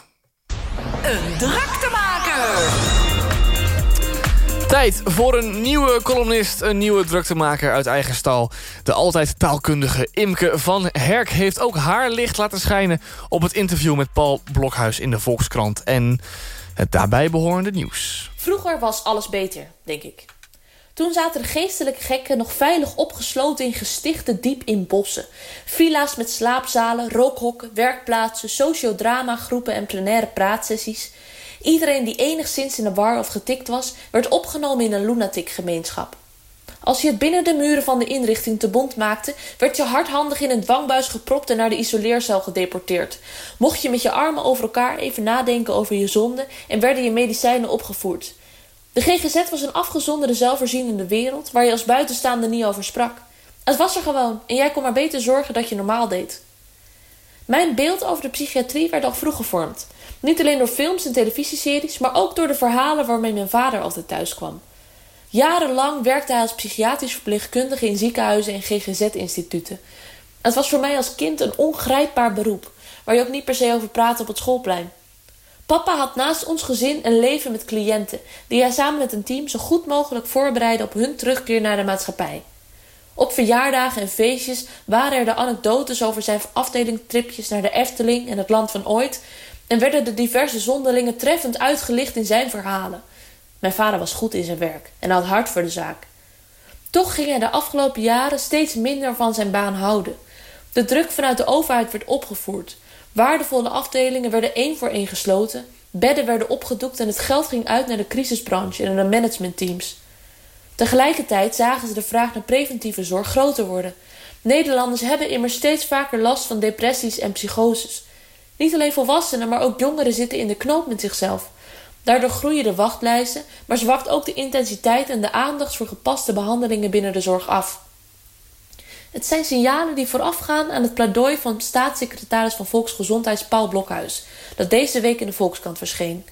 Een druktemaker. Tijd voor een nieuwe columnist, een nieuwe druktemaker uit eigen stal. De altijd taalkundige Imke van Herk heeft ook haar licht laten schijnen... op het interview met Paul Blokhuis in de Volkskrant. En het daarbij behorende nieuws. Vroeger was alles beter, denk ik. Toen zaten de geestelijke gekken nog veilig opgesloten in gestichten diep in bossen. Villa's met slaapzalen, rookhokken, werkplaatsen, sociodramagroepen en plenaire praatsessies. Iedereen die enigszins in de war of getikt was, werd opgenomen in een lunaticgemeenschap. Als je het binnen de muren van de inrichting te bond maakte, werd je hardhandig in een dwangbuis gepropt en naar de isoleercel gedeporteerd. Mocht je met je armen over elkaar even nadenken over je zonde en werden je medicijnen opgevoerd. De GGZ was een afgezonderde zelfvoorzienende wereld waar je als buitenstaande niet over sprak. Het was er gewoon en jij kon maar beter zorgen dat je normaal deed. Mijn beeld over de psychiatrie werd al vroeg gevormd. Niet alleen door films en televisieseries, maar ook door de verhalen waarmee mijn vader altijd thuis kwam. Jarenlang werkte hij als psychiatrisch verpleegkundige in ziekenhuizen en GGZ-instituten. Het was voor mij als kind een ongrijpbaar beroep, waar je ook niet per se over praatte op het schoolplein. Papa had naast ons gezin een leven met cliënten, die hij samen met een team zo goed mogelijk voorbereidde op hun terugkeer naar de maatschappij. Op verjaardagen en feestjes waren er de anekdotes over zijn afdelingtripjes naar de Efteling en het land van ooit, en werden de diverse zonderlingen treffend uitgelicht in zijn verhalen. Mijn vader was goed in zijn werk en had hart voor de zaak. Toch ging hij de afgelopen jaren steeds minder van zijn baan houden. De druk vanuit de overheid werd opgevoerd. Waardevolle afdelingen werden één voor één gesloten. Bedden werden opgedoekt en het geld ging uit naar de crisisbranche en de managementteams. Tegelijkertijd zagen ze de vraag naar preventieve zorg groter worden. Nederlanders hebben immers steeds vaker last van depressies en psychoses. Niet alleen volwassenen, maar ook jongeren zitten in de knoop met zichzelf. Daardoor groeien de wachtlijsten, maar zwakt ook de intensiteit en de aandacht voor gepaste behandelingen binnen de zorg af. Het zijn signalen die voorafgaan aan het pleidooi van staatssecretaris van Volksgezondheid Paul Blokhuis, dat deze week in de Volkskrant verscheen.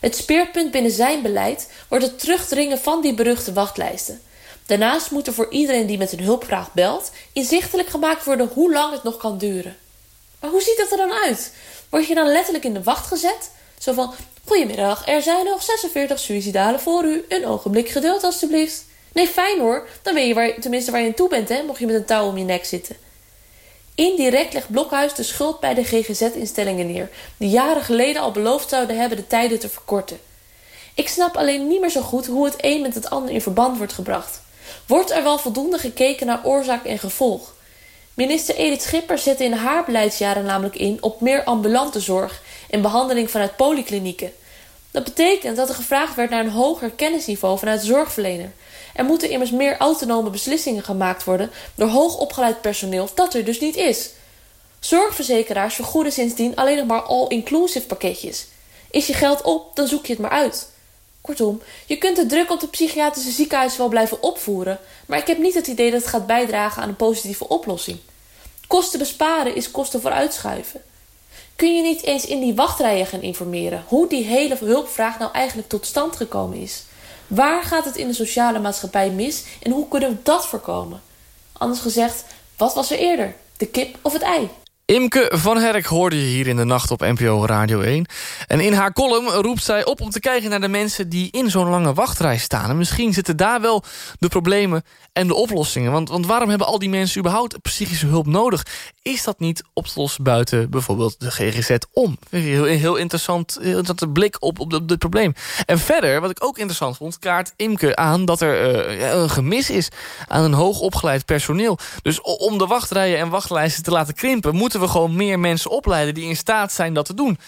Het speerpunt binnen zijn beleid wordt het terugdringen van die beruchte wachtlijsten. Daarnaast moet er voor iedereen die met een hulpvraag belt, inzichtelijk gemaakt worden hoe lang het nog kan duren. Maar hoe ziet dat er dan uit? Word je dan letterlijk in de wacht gezet? Zo van: Goedemiddag, er zijn nog 46 suïcidalen voor u. Een ogenblik geduld, alstublieft. Nee, fijn hoor. Dan weet je waar, tenminste waar je aan toe bent, hè, mocht je met een touw om je nek zitten. Indirect legt Blokhuis de schuld bij de GGZ-instellingen neer, die jaren geleden al beloofd zouden hebben de tijden te verkorten. Ik snap alleen niet meer zo goed hoe het een met het ander in verband wordt gebracht. Wordt er wel voldoende gekeken naar oorzaak en gevolg? Minister Edith Schipper zette in haar beleidsjaren namelijk in op meer ambulante zorg en behandeling vanuit polyklinieken. Dat betekent dat er gevraagd werd naar een hoger kennisniveau vanuit de zorgverlener. Er moeten immers meer autonome beslissingen gemaakt worden door hoogopgeleid personeel dat er dus niet is. Zorgverzekeraars vergoeden sindsdien alleen nog maar all-inclusive pakketjes. Is je geld op, dan zoek je het maar uit. Kortom, je kunt de druk op de psychiatrische ziekenhuizen wel blijven opvoeren, maar ik heb niet het idee dat het gaat bijdragen aan een positieve oplossing. Kosten besparen is kosten vooruitschuiven. Kun je niet eens in die wachtrijen gaan informeren hoe die hele hulpvraag nou eigenlijk tot stand gekomen is? Waar gaat het in de sociale maatschappij mis en hoe kunnen we dat voorkomen? Anders gezegd, wat was er eerder? De kip of het ei? Imke van Herk hoorde je hier in de nacht op NPO Radio 1. En in haar column roept zij op om te kijken naar de mensen... die in zo'n lange wachtrij staan. En misschien zitten daar wel de problemen en de oplossingen. Want, want waarom hebben al die mensen überhaupt psychische hulp nodig? Is dat niet op te lossen buiten bijvoorbeeld de GGZ om? Heel, heel, interessant, heel interessante blik op, op dit probleem. En verder, wat ik ook interessant vond... kaart Imke aan dat er uh, een gemis is aan een hoogopgeleid personeel. Dus om de wachtrijen en wachtlijsten te laten krimpen... we gewoon meer mensen opleiden die in staat zijn dat te doen.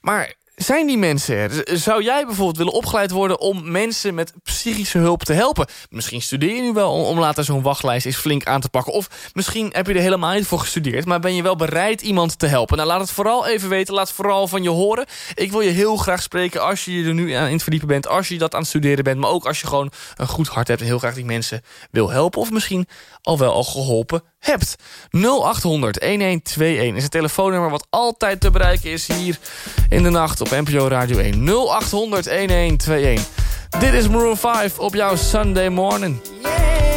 Maar zijn die mensen er? Zou jij bijvoorbeeld willen opgeleid worden... om mensen met psychische hulp te helpen? Misschien studeer je nu wel om, later zo'n wachtlijst eens flink aan te pakken. Of misschien heb je er helemaal niet voor gestudeerd... maar ben je wel bereid iemand te helpen? Nou, laat het vooral even weten. Laat vooral van je horen. Ik wil je heel graag spreken als je er nu aan in het verdiepen bent... als je dat aan het studeren bent... maar ook als je gewoon een goed hart hebt... en heel graag die mensen wil helpen. Of misschien al wel al geholpen hebt. 0800 1121 is het telefoonnummer wat altijd te bereiken is hier in de nacht op NPO Radio 1. 0800 1121. Dit is Maroon 5 op jouw Sunday morning. Sunday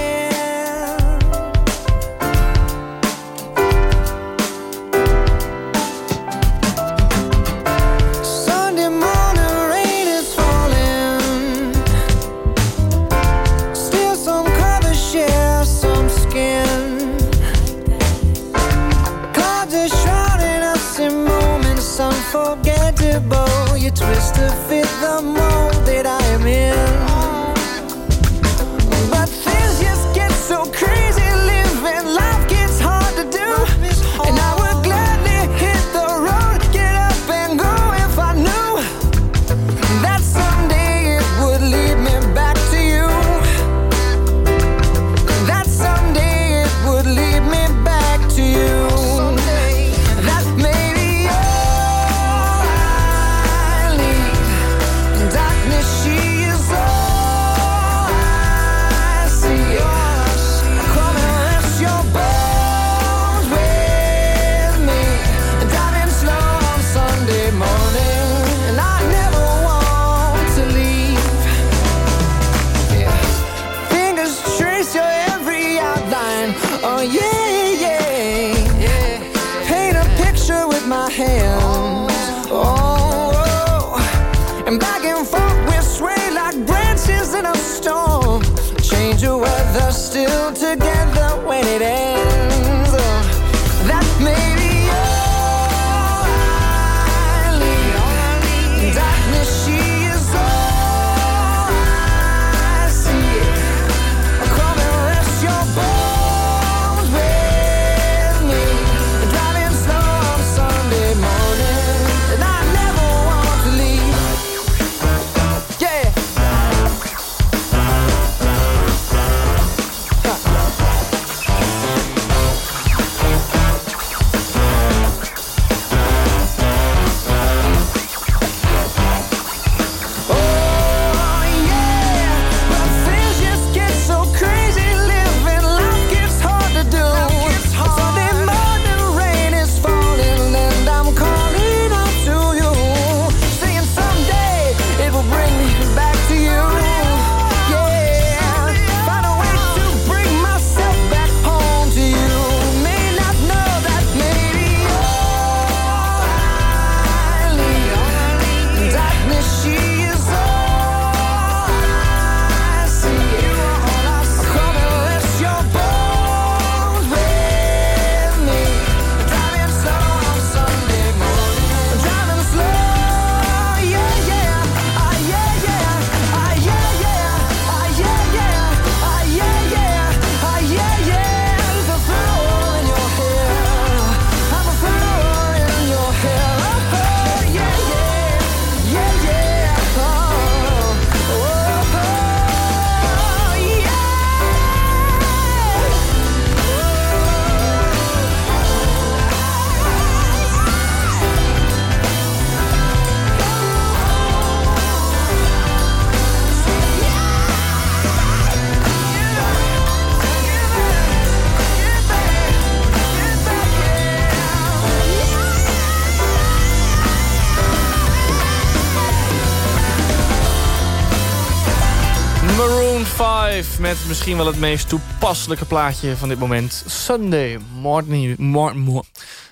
misschien wel het meest toepasselijke plaatje van dit moment. Sunday morning. Mor, mor-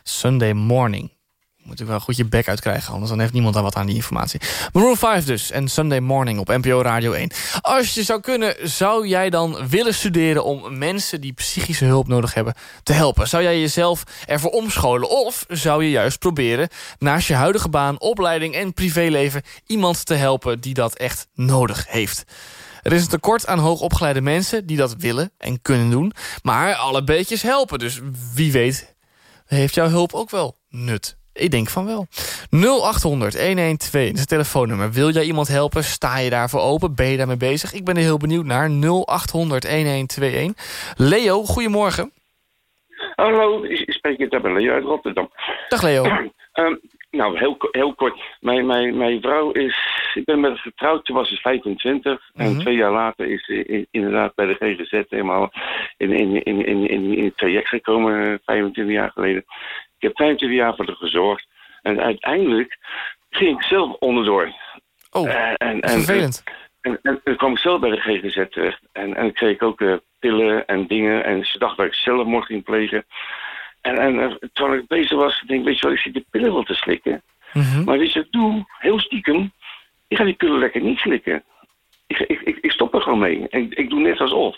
Sunday morning. Moet ik wel goed je bek uitkrijgen, anders dan heeft niemand daar wat aan die informatie. Maroon 5 dus en Sunday Morning op NPO Radio 1. Als je zou kunnen, zou jij dan willen studeren... om mensen die psychische hulp nodig hebben te helpen? Zou jij jezelf ervoor omscholen? Of zou je juist proberen naast je huidige baan, opleiding en privéleven... iemand te helpen die dat echt nodig heeft? Er is een tekort aan hoogopgeleide mensen die dat willen en kunnen doen. Maar alle beetjes helpen, dus wie weet heeft jouw hulp ook wel nut. Ik denk van wel. 0800 112 is het telefoonnummer. Wil jij iemand helpen? Sta je daarvoor open? Ben je daarmee bezig? Ik ben er heel benieuwd naar. 0800 1121. Leo, goedemorgen. Hallo, ik spreek het met Leo uit Rotterdam. Dag Leo. (clears throat) Ehm, nou, heel, heel kort. Mijn, mijn, mijn vrouw is... Ik ben met haar getrouwd, toen was ze 25. En Mhm. twee jaar later is ze in- inderdaad bij de GGZ helemaal in, in, in, in, in, in het traject gekomen, eh, 25 jaar geleden. Ik heb 25 jaar voor haar gezorgd. En uiteindelijk ging ik zelf onderdoor. Oh, Eh, en, en, vervelend. En, en toen kwam ik zelf bij de GGZ terecht. En, en kreeg ik ook eh, pillen en dingen. En ze dacht dat ik zelfmoord ging plegen. En, en terwijl ik bezig was, denk ik, weet je wel, ik zit de pillen wel te slikken. Maar weet je wat ik doe? Heel stiekem. Ik ga die pillen lekker niet slikken. Ik, ik, ik, ik stop er gewoon mee. En ik doe net alsof.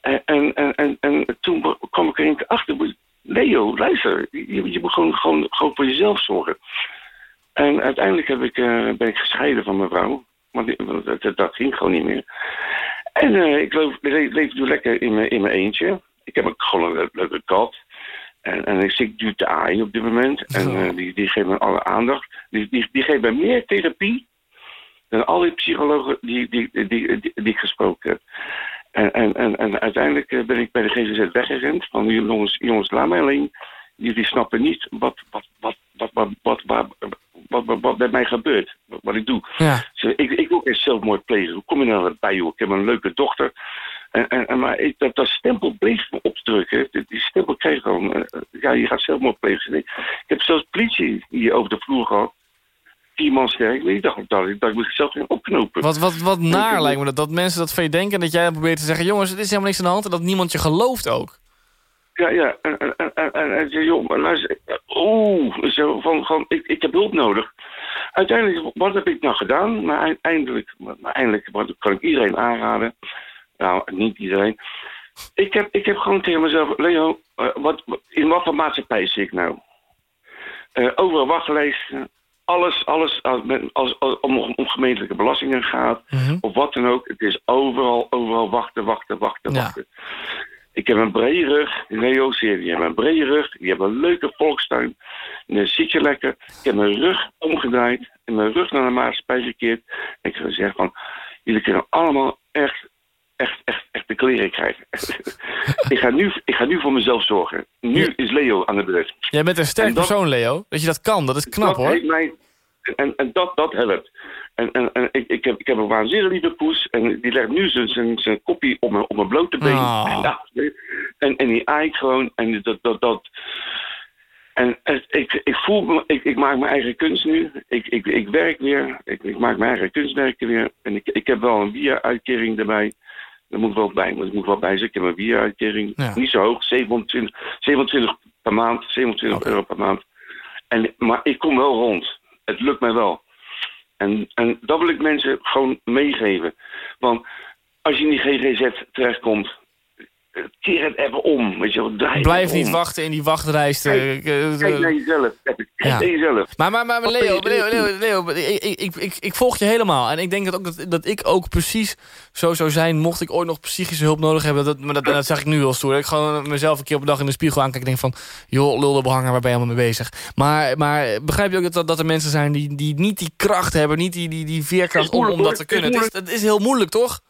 En, en, en, en, en toen kwam ik er keer achter. Leo, luister. Je, je moet gewoon, gewoon, gewoon voor jezelf zorgen. En uiteindelijk heb ik, eh, ben ik gescheiden van mijn vrouw. Want dat, dat ging gewoon niet meer. En eh, ik leef, le- leef nu lekker in mijn, in mijn eentje. Ik heb ook gewoon een le- leuke kat. En, en ik zit nu te aaien op dit moment. En eh, die, die geeft me alle aandacht. Die, die, die geeft mij meer therapie dan al die psychologen die, die, die, die, die, ik gesproken heb. En, en, en, en uiteindelijk eh, ben ik bij de GGZ weggerend. Van jongens, jongens, laat mij alleen. Jullie snappen niet wat, wat, wat, wat, wat, wat, wat, wat, wat, wat met mij gebeurt. Wat, wat ik doe. Ja. Ik, ik wil geen zelfmoord plegen. Hoe kom je nou bij, joh? Ik heb een leuke dochter. En, en, maar ik, dat, dat stempel bleef me opdrukken. Die, die stempel kreeg ik gewoon. eh, ja, je gaat zelfmoord plegen. Ik, ik heb zelfs politie hier over de vloer gehad. Vier man sterk. Maar ik dacht dat ik, dat ik mezelf ging opknopen. Wat, wat, wat naar lijkt me dat, dat mensen dat van je denken... dat jij probeert te zeggen, jongens, het is helemaal niks aan de hand... en dat niemand je gelooft ook. Ja, ja. En, en, en, en, en joh, maar luister. Oeh, zo van, ik, ik heb hulp nodig. Uiteindelijk, wat heb ik nou gedaan? Maar eind- eindelijk, maar eindelijk wat kan ik iedereen aanraden. Nou, niet iedereen. Ik heb, ik heb gewoon tegen mezelf, Leo, eh, wat, in wat voor maatschappij zit ik nou? Eh, overal wachtlijsten. Alles, alles als, als, als, om, om gemeentelijke belastingen gaat. Of wat dan ook. Het is overal, overal wachten, wachten, wachten, wachten. Ik heb een brede rug. Leo, serie. Je hebt een brede rug. Je hebt een leuke volkstuin. En dan zit je lekker. Ik heb mijn rug omgedraaid. En mijn rug naar de maatschappij gekeerd. En ik heb gezegd van... Jullie kunnen allemaal echt, echt, echt, echt de kleren krijgen. (laughs) ik, ga nu, ik ga nu voor mezelf zorgen. Nu is Leo aan de beurt. Jij bent een sterk dat- persoon, Leo. Dat je dat kan, dat is knap, dat hoor. mij, en, en dat, dat helpt. En, en, en ik, ik, heb, ik heb een waanzinnig lieve poes. En die legt nu zijn, zijn, zijn kopje op mijn, op mijn blote been. Ah. En, ja, en, en die aait gewoon. En dat... dat, dat en het- ik, ik voel me, ik, ik maak mijn eigen kunst nu. Ik, ik, ik werk weer. Ik, ik maak mijn eigen kunstwerken weer. En ik, ik heb wel een via-uitkering erbij. Daar moet wel bij. moet ik wel bij. Ik heb een via-uitkering. Niet zo hoog. 27, 27 per maand. 27 euro per maand. En, maar ik kom wel rond. Het lukt mij wel. En, en dat wil ik mensen gewoon meegeven. Want als je in die GGZ terechtkomt, eh, keer het even om. Weet je wel, Blijf niet om. wachten in die Kijk, eh, eh, Kijk naar jezelf. Ja. jezelf. Maar, maar, maar Leo, Leo? Leo, Leo ik, ik, ik, volg je helemaal. En ik denk dat, ook dat, dat ik ook precies zo zou zijn... mocht ik ooit nog psychische hulp nodig hebben. Dat, maar dat, dat zeg ik nu heel stoer. Ik gewoon mezelf een keer op een dag in de spiegel aankijk... en denk van, joh, lul de behanger, waar ben je allemaal mee bezig? Maar, maar begrijp je ook dat, dat er mensen zijn die, die niet die kracht hebben... niet die, die, die veerkracht om, om dat te kunnen? Het is, het is heel moeilijk, toch?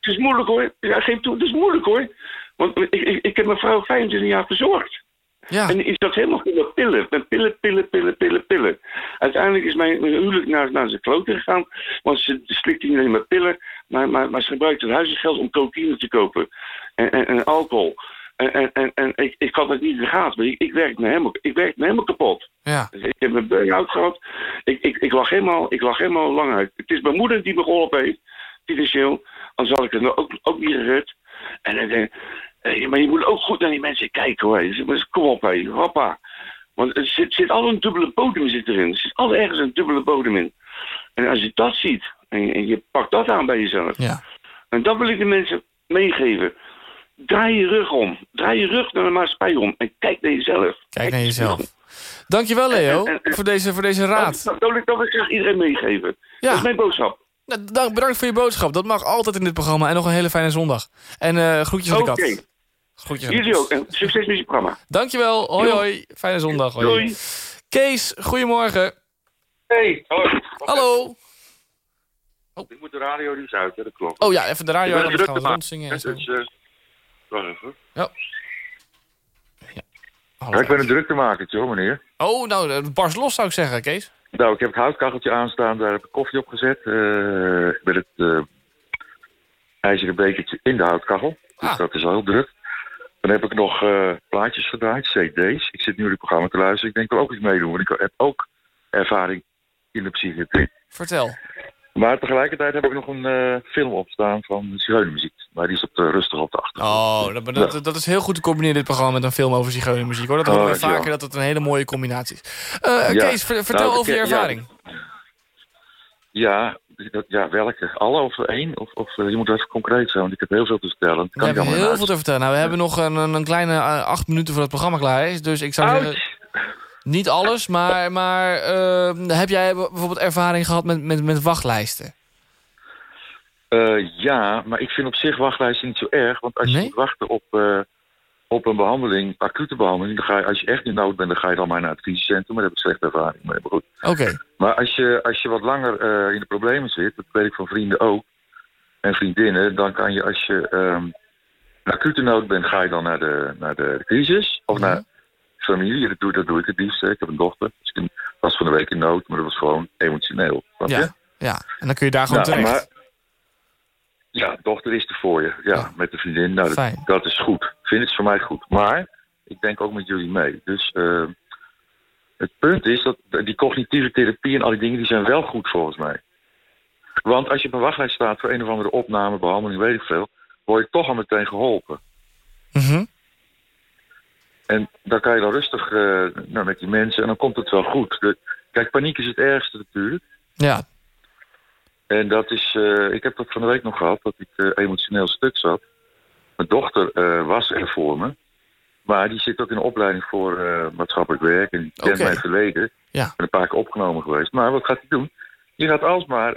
Het is moeilijk hoor. Ja, geef toe, het is moeilijk hoor. Want ik, ik, ik heb mijn vrouw 25 jaar verzorgd. Ja. En is dat helemaal goed met pillen. Met pillen, pillen, pillen, pillen, pillen. Uiteindelijk is mijn, mijn huwelijk naar, naar zijn kloten gegaan. Want ze slikt niet alleen maar pillen. Maar, maar, maar ze gebruikt het huisgeld om cocaïne te kopen. En, en, en alcohol. En, en, en, en ik, ik had het niet in de gaten. Maar ik, ik werk me helemaal, ik werk me helemaal kapot. Ja. Dus ik heb een burn-out gehad. Ik, ik, ik, lag helemaal, ik lag helemaal lang uit. Het is mijn moeder die me geholpen heeft, financieel. Anders had ik het nou ook, ook niet gered. En dan maar je moet ook goed naar die mensen kijken hoor. Kom op, hé, hoppa. Want er zit, zit altijd een dubbele bodem zit erin. Er zit altijd ergens een dubbele bodem in. En als je dat ziet, en, je- en je pakt dat aan bij jezelf. Ja. En dat wil ik de mensen meegeven. Draai je rug om. Draai je rug naar de maatschappij om. En kijk naar jezelf. Kijk naar jezelf. Dankjewel, Leo, voor deze, voor deze raad. Dat, dat wil ik, dat wil ik graag iedereen meegeven. Ja. Dat is mijn boodschap. Nou, dank, bedankt voor je boodschap. Dat mag altijd in dit programma. En nog een hele fijne zondag. En eh, groetjes aan de Oké. kat. De Jullie ook. En succes met je programma. Dankjewel. Hoi, hoi. Fijne zondag. Hoi. Doei. Kees, goedemorgen. Hey, hoi. Hallo. Ik moet de radio dus uit, hè, dat klopt. Oh ja, even de radio Ik ben aan, een dan gaan we rondzingen en zo. Dus, eh, wacht even. Ja. Ja, ik ben een druktemakertje hoor, meneer. Oh, nou, barst los zou ik zeggen, Kees. Nou, ik heb het houtkacheltje aanstaan, daar heb ik koffie op gezet. eh, met het eh ijzeren bekertje in de houtkachel. Dus dat is al heel druk. Heb ik nog eh, plaatjes gedraaid, cd's. Ik zit nu naar het programma te luisteren. Ik denk wel ook eens meedoen, want ik heb ook ervaring in de psychiatrie. Vertel. Maar tegelijkertijd heb ik nog een eh, film opstaan van zigeunermuziek. Maar die is op de, rustig op de achtergrond. Oh, dat, dat, dat is heel goed te combineren, dit programma, met een film over zigeunermuziek. Hoor. Dat horen we Oh, vaker, ja. dat het een hele mooie combinatie is. Eh, Ja. Kees, ver- vertel Nou, over je ervaring. Ja, ja, welke? Alle of één? Of, of eh, je moet even concreet zijn, want ik heb heel veel te vertellen. We hebben heel veel te vertellen. Nou, we hebben nog een, een, kleine eh, acht minuten voor het programma klaar is. Dus ik zou Ouch. zeggen, niet alles, maar, maar eh, heb jij bijvoorbeeld ervaring gehad met, met, met wachtlijsten? Eh, ja, maar ik vind op zich wachtlijsten niet zo erg. Want als je moet wachten op, op een behandeling, acute behandeling... Dan ga je, als je echt niet nood bent, dan ga je dan maar naar het crisiscentrum. Maar daar heb ik slechte ervaring mee. Maar goed. Oké. Maar als je, als je wat langer eh, in de problemen zit, dat weet ik van vrienden ook, en vriendinnen, dan kan je als je ehm in acute nood bent, ga je dan naar de, naar de crisis of naar familie. Dat doe, dat doe ik het liefst. hè. Ik heb een dochter. Dus ik was van de week in nood, maar dat was gewoon emotioneel. Ja, ja, en dan kun je daar gewoon Nou, terecht. maar- ja, dochter is er voor je. Ja, met de vriendin. Nou, dat, is goed. Ik vind het voor mij goed. Maar ik denk ook met jullie mee. Dus eh, het punt is dat die cognitieve therapie en al die dingen... die zijn wel goed volgens mij. Want als je op een wachtlijst staat voor een of andere opname, behandeling, weet ik veel... word je toch al meteen geholpen. Mhm. En dan kan je dan rustig eh, nou, met die mensen en dan komt het wel goed. De- kijk, paniek is het ergste natuurlijk. Ja. En dat is, eh, ik heb dat van de week nog gehad, dat ik eh, emotioneel stuk zat. Mijn dochter eh, was er voor me. Maar die zit ook in de opleiding voor maatschappelijk werk. En die kent mijn verleden. Ja. Ik ben een paar keer opgenomen geweest. Maar wat gaat hij doen? Die gaat alsmaar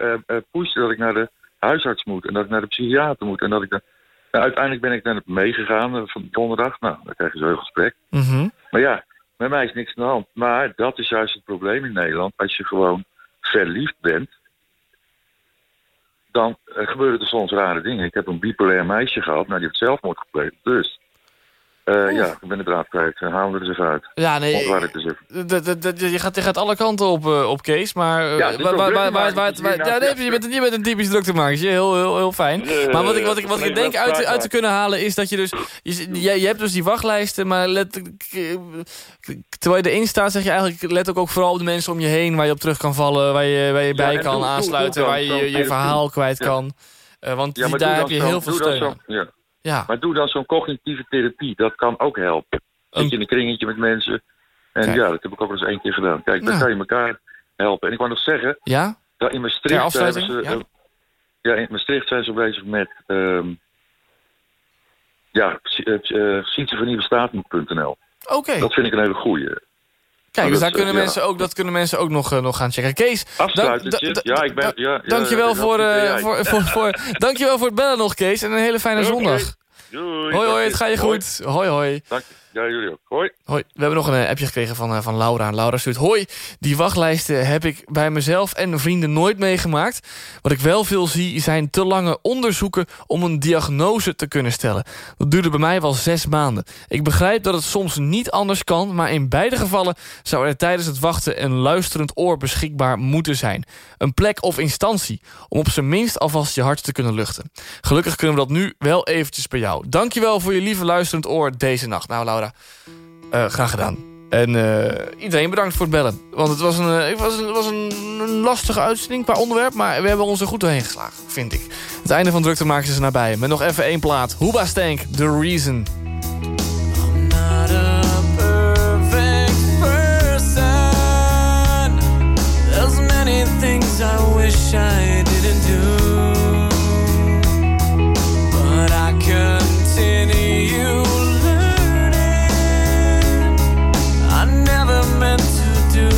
pushen dat ik naar de huisarts moet. En dat ik naar de psychiater moet. En dat ik dan... Nou, uiteindelijk ben ik dan meegegaan eh, van donderdag. Nou, dan krijg je zo'n gesprek. Mhm. Maar ja, met mij is niks aan de hand. Maar dat is juist het probleem in Nederland. Als je gewoon verliefd bent, dan eh, gebeuren er soms rare dingen. Ik heb een bipolair meisje gehad, nou die heeft zelfmoord gepleegd. Dus, eh, ja, ik ben de draad kwijt. Uh, haal hem er eens even uit. Ja, nee, dat- dat- je, gaat, je gaat alle kanten op, eh, op Kees, maar... eh, Ja, waar- waar- waar- waar- dus waar- nee, je, bent, je bent een typisch druk te maken, heel, heel, heel fijn. Eh, Maar wat ik, wat ik, wat ik denk uit, uit te kunnen halen is dat je dus... Je, je, je hebt dus die wachtlijsten, maar let, terwijl je erin staat zeg je eigenlijk... let ook, ook vooral op de mensen om je heen waar je op terug kan vallen... waar je, waar je bij kan aansluiten, waar je je, je verhaal kwijt kan. Eh, want die- daar heb je heel veel steun ja. Ja. Maar doe dan zo'n cognitieve therapie. Dat kan ook helpen. Zit je in een kringetje met mensen. En Kijk. ja, dat heb ik ook wel eens één keer gedaan. Kijk, dan Ja. kan je elkaar helpen. En ik wou nog zeggen... Ja? Dat in Maastricht zijn ze... ja. eh, ja, in Maastricht zijn ze bezig met... ehm ja, uh, ziensevernnieuwestaat.nl. Oké. Dat vind ik een hele goeie. Kijk, Maar dus dat, daar eh, kunnen, ja. mensen ook, dat kunnen mensen ook nog, eh, nog gaan checken. Kees, Ja, ik ben- ja, dankjewel, voor, eh, voor, (laughs) voor, voor, dankjewel voor het bellen nog, Kees. En een hele fijne zondag. Doei. Hoi, hoi, het gaat je goed. Hoi, hoi. Dank je. Ja, jullie ook. Hoi. Hoi. We hebben nog een eh, appje gekregen van, eh, van Laura. Laura stuurt... Hoi, die wachtlijsten heb ik bij mezelf en vrienden nooit meegemaakt. Wat ik wel veel zie zijn te lange onderzoeken... om een diagnose te kunnen stellen. Dat duurde bij mij wel zes maanden. Ik begrijp dat het soms niet anders kan... maar in beide gevallen zou er tijdens het wachten... een luisterend oor beschikbaar moeten zijn. Een plek of instantie... om op zijn minst alvast je hart te kunnen luchten. Gelukkig kunnen we dat nu wel eventjes bij jou. Dankjewel voor je lieve luisterend oor deze nacht. Nou, Laura... Eh, graag gedaan. En eh, iedereen bedankt voor het bellen. Want het was, een, eh, het was, een, was een, lastige uitzending qua onderwerp... maar we hebben ons er goed doorheen geslagen, vind ik. Het einde van Drukte Makers is er nabij. Met nog even één plaat. Hooba Stank, The Reason. things I wish I didn't do, but I continue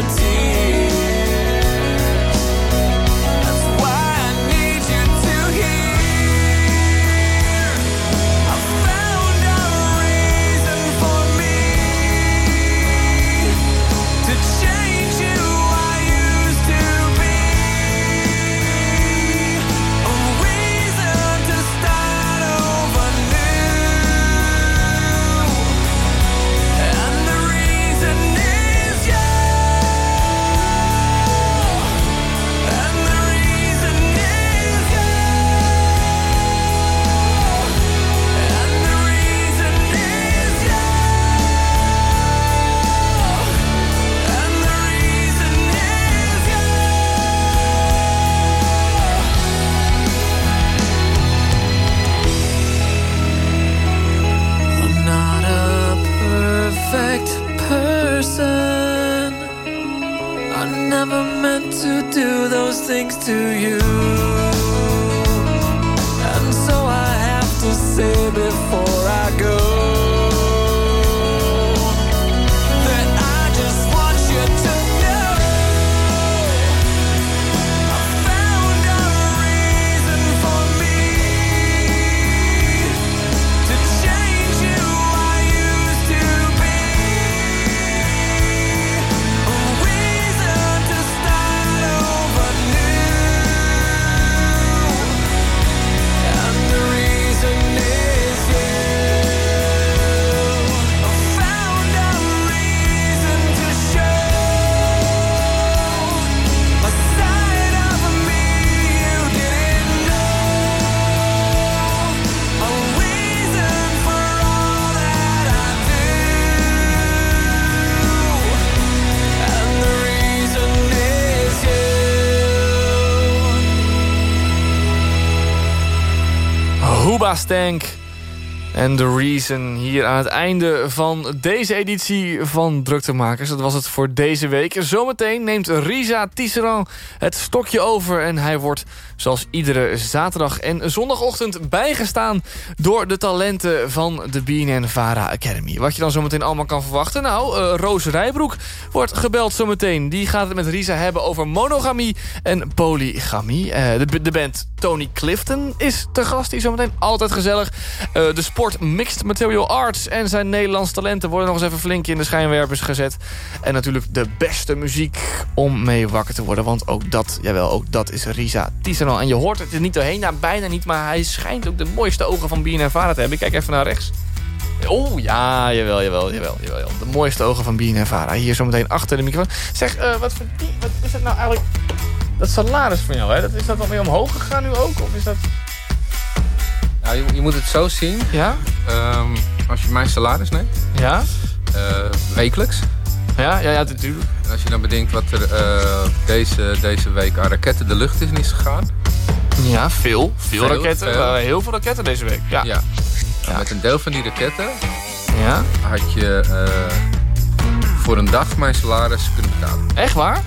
authority Hooba Stank. En The Reason hier aan het einde van deze editie van Druktemakers. Dat was het voor deze week. Zometeen neemt Risa Tisserand het stokje over... en hij wordt zoals iedere zaterdag en zondagochtend bijgestaan... door de talenten van de BNN Vara Academy. Wat je dan zometeen allemaal kan verwachten? Nou, eh, Roos Rijbroek wordt gebeld zometeen. Die gaat het met Risa hebben over monogamie en polygamie. Eh, de, band Tony Clifton is te gast. Die zometeen altijd gezellig. Eh, de sport Mixed Material Arts en zijn Nederlandse talenten... worden nog eens even flink in de schijnwerpers gezet. En natuurlijk de beste muziek om mee wakker te worden. Want ook dat, jawel, ook dat is Risa Tisserand. En je hoort het er niet doorheen, nou, bijna niet... maar hij schijnt ook de mooiste ogen van BNN Vara te hebben. Ik kijk even naar rechts. Oh, ja, jawel, jawel, jawel, jawel. De mooiste ogen van BNN Vara. Hier zometeen achter de microfoon. Zeg, eh, wat, voor die, wat is dat nou eigenlijk... Dat salaris van jou, hè? Dat, is dat alweer omhoog gegaan nu ook? Of is dat... Nou, je, je moet het zo zien. Ja? Ehm, als je mijn salaris neemt. Ja? eh, wekelijks. Ja, ja, ja, natuurlijk. En als je dan bedenkt wat er eh, deze, deze week aan raketten de lucht in is gegaan. Ja, veel. Veel, Veel, raketten. veel. Heel veel raketten deze week. Ja. Ja. Met een deel van die raketten Ja? had je eh, voor een dag mijn salaris kunnen betalen. Echt waar?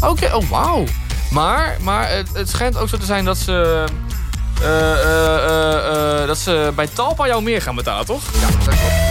Oké, oh wauw. Maar, maar het, het schijnt ook zo te zijn dat ze... eh, eh, eh, dat ze bij Talpa jou meer gaan betalen, toch? Ja, dat klopt.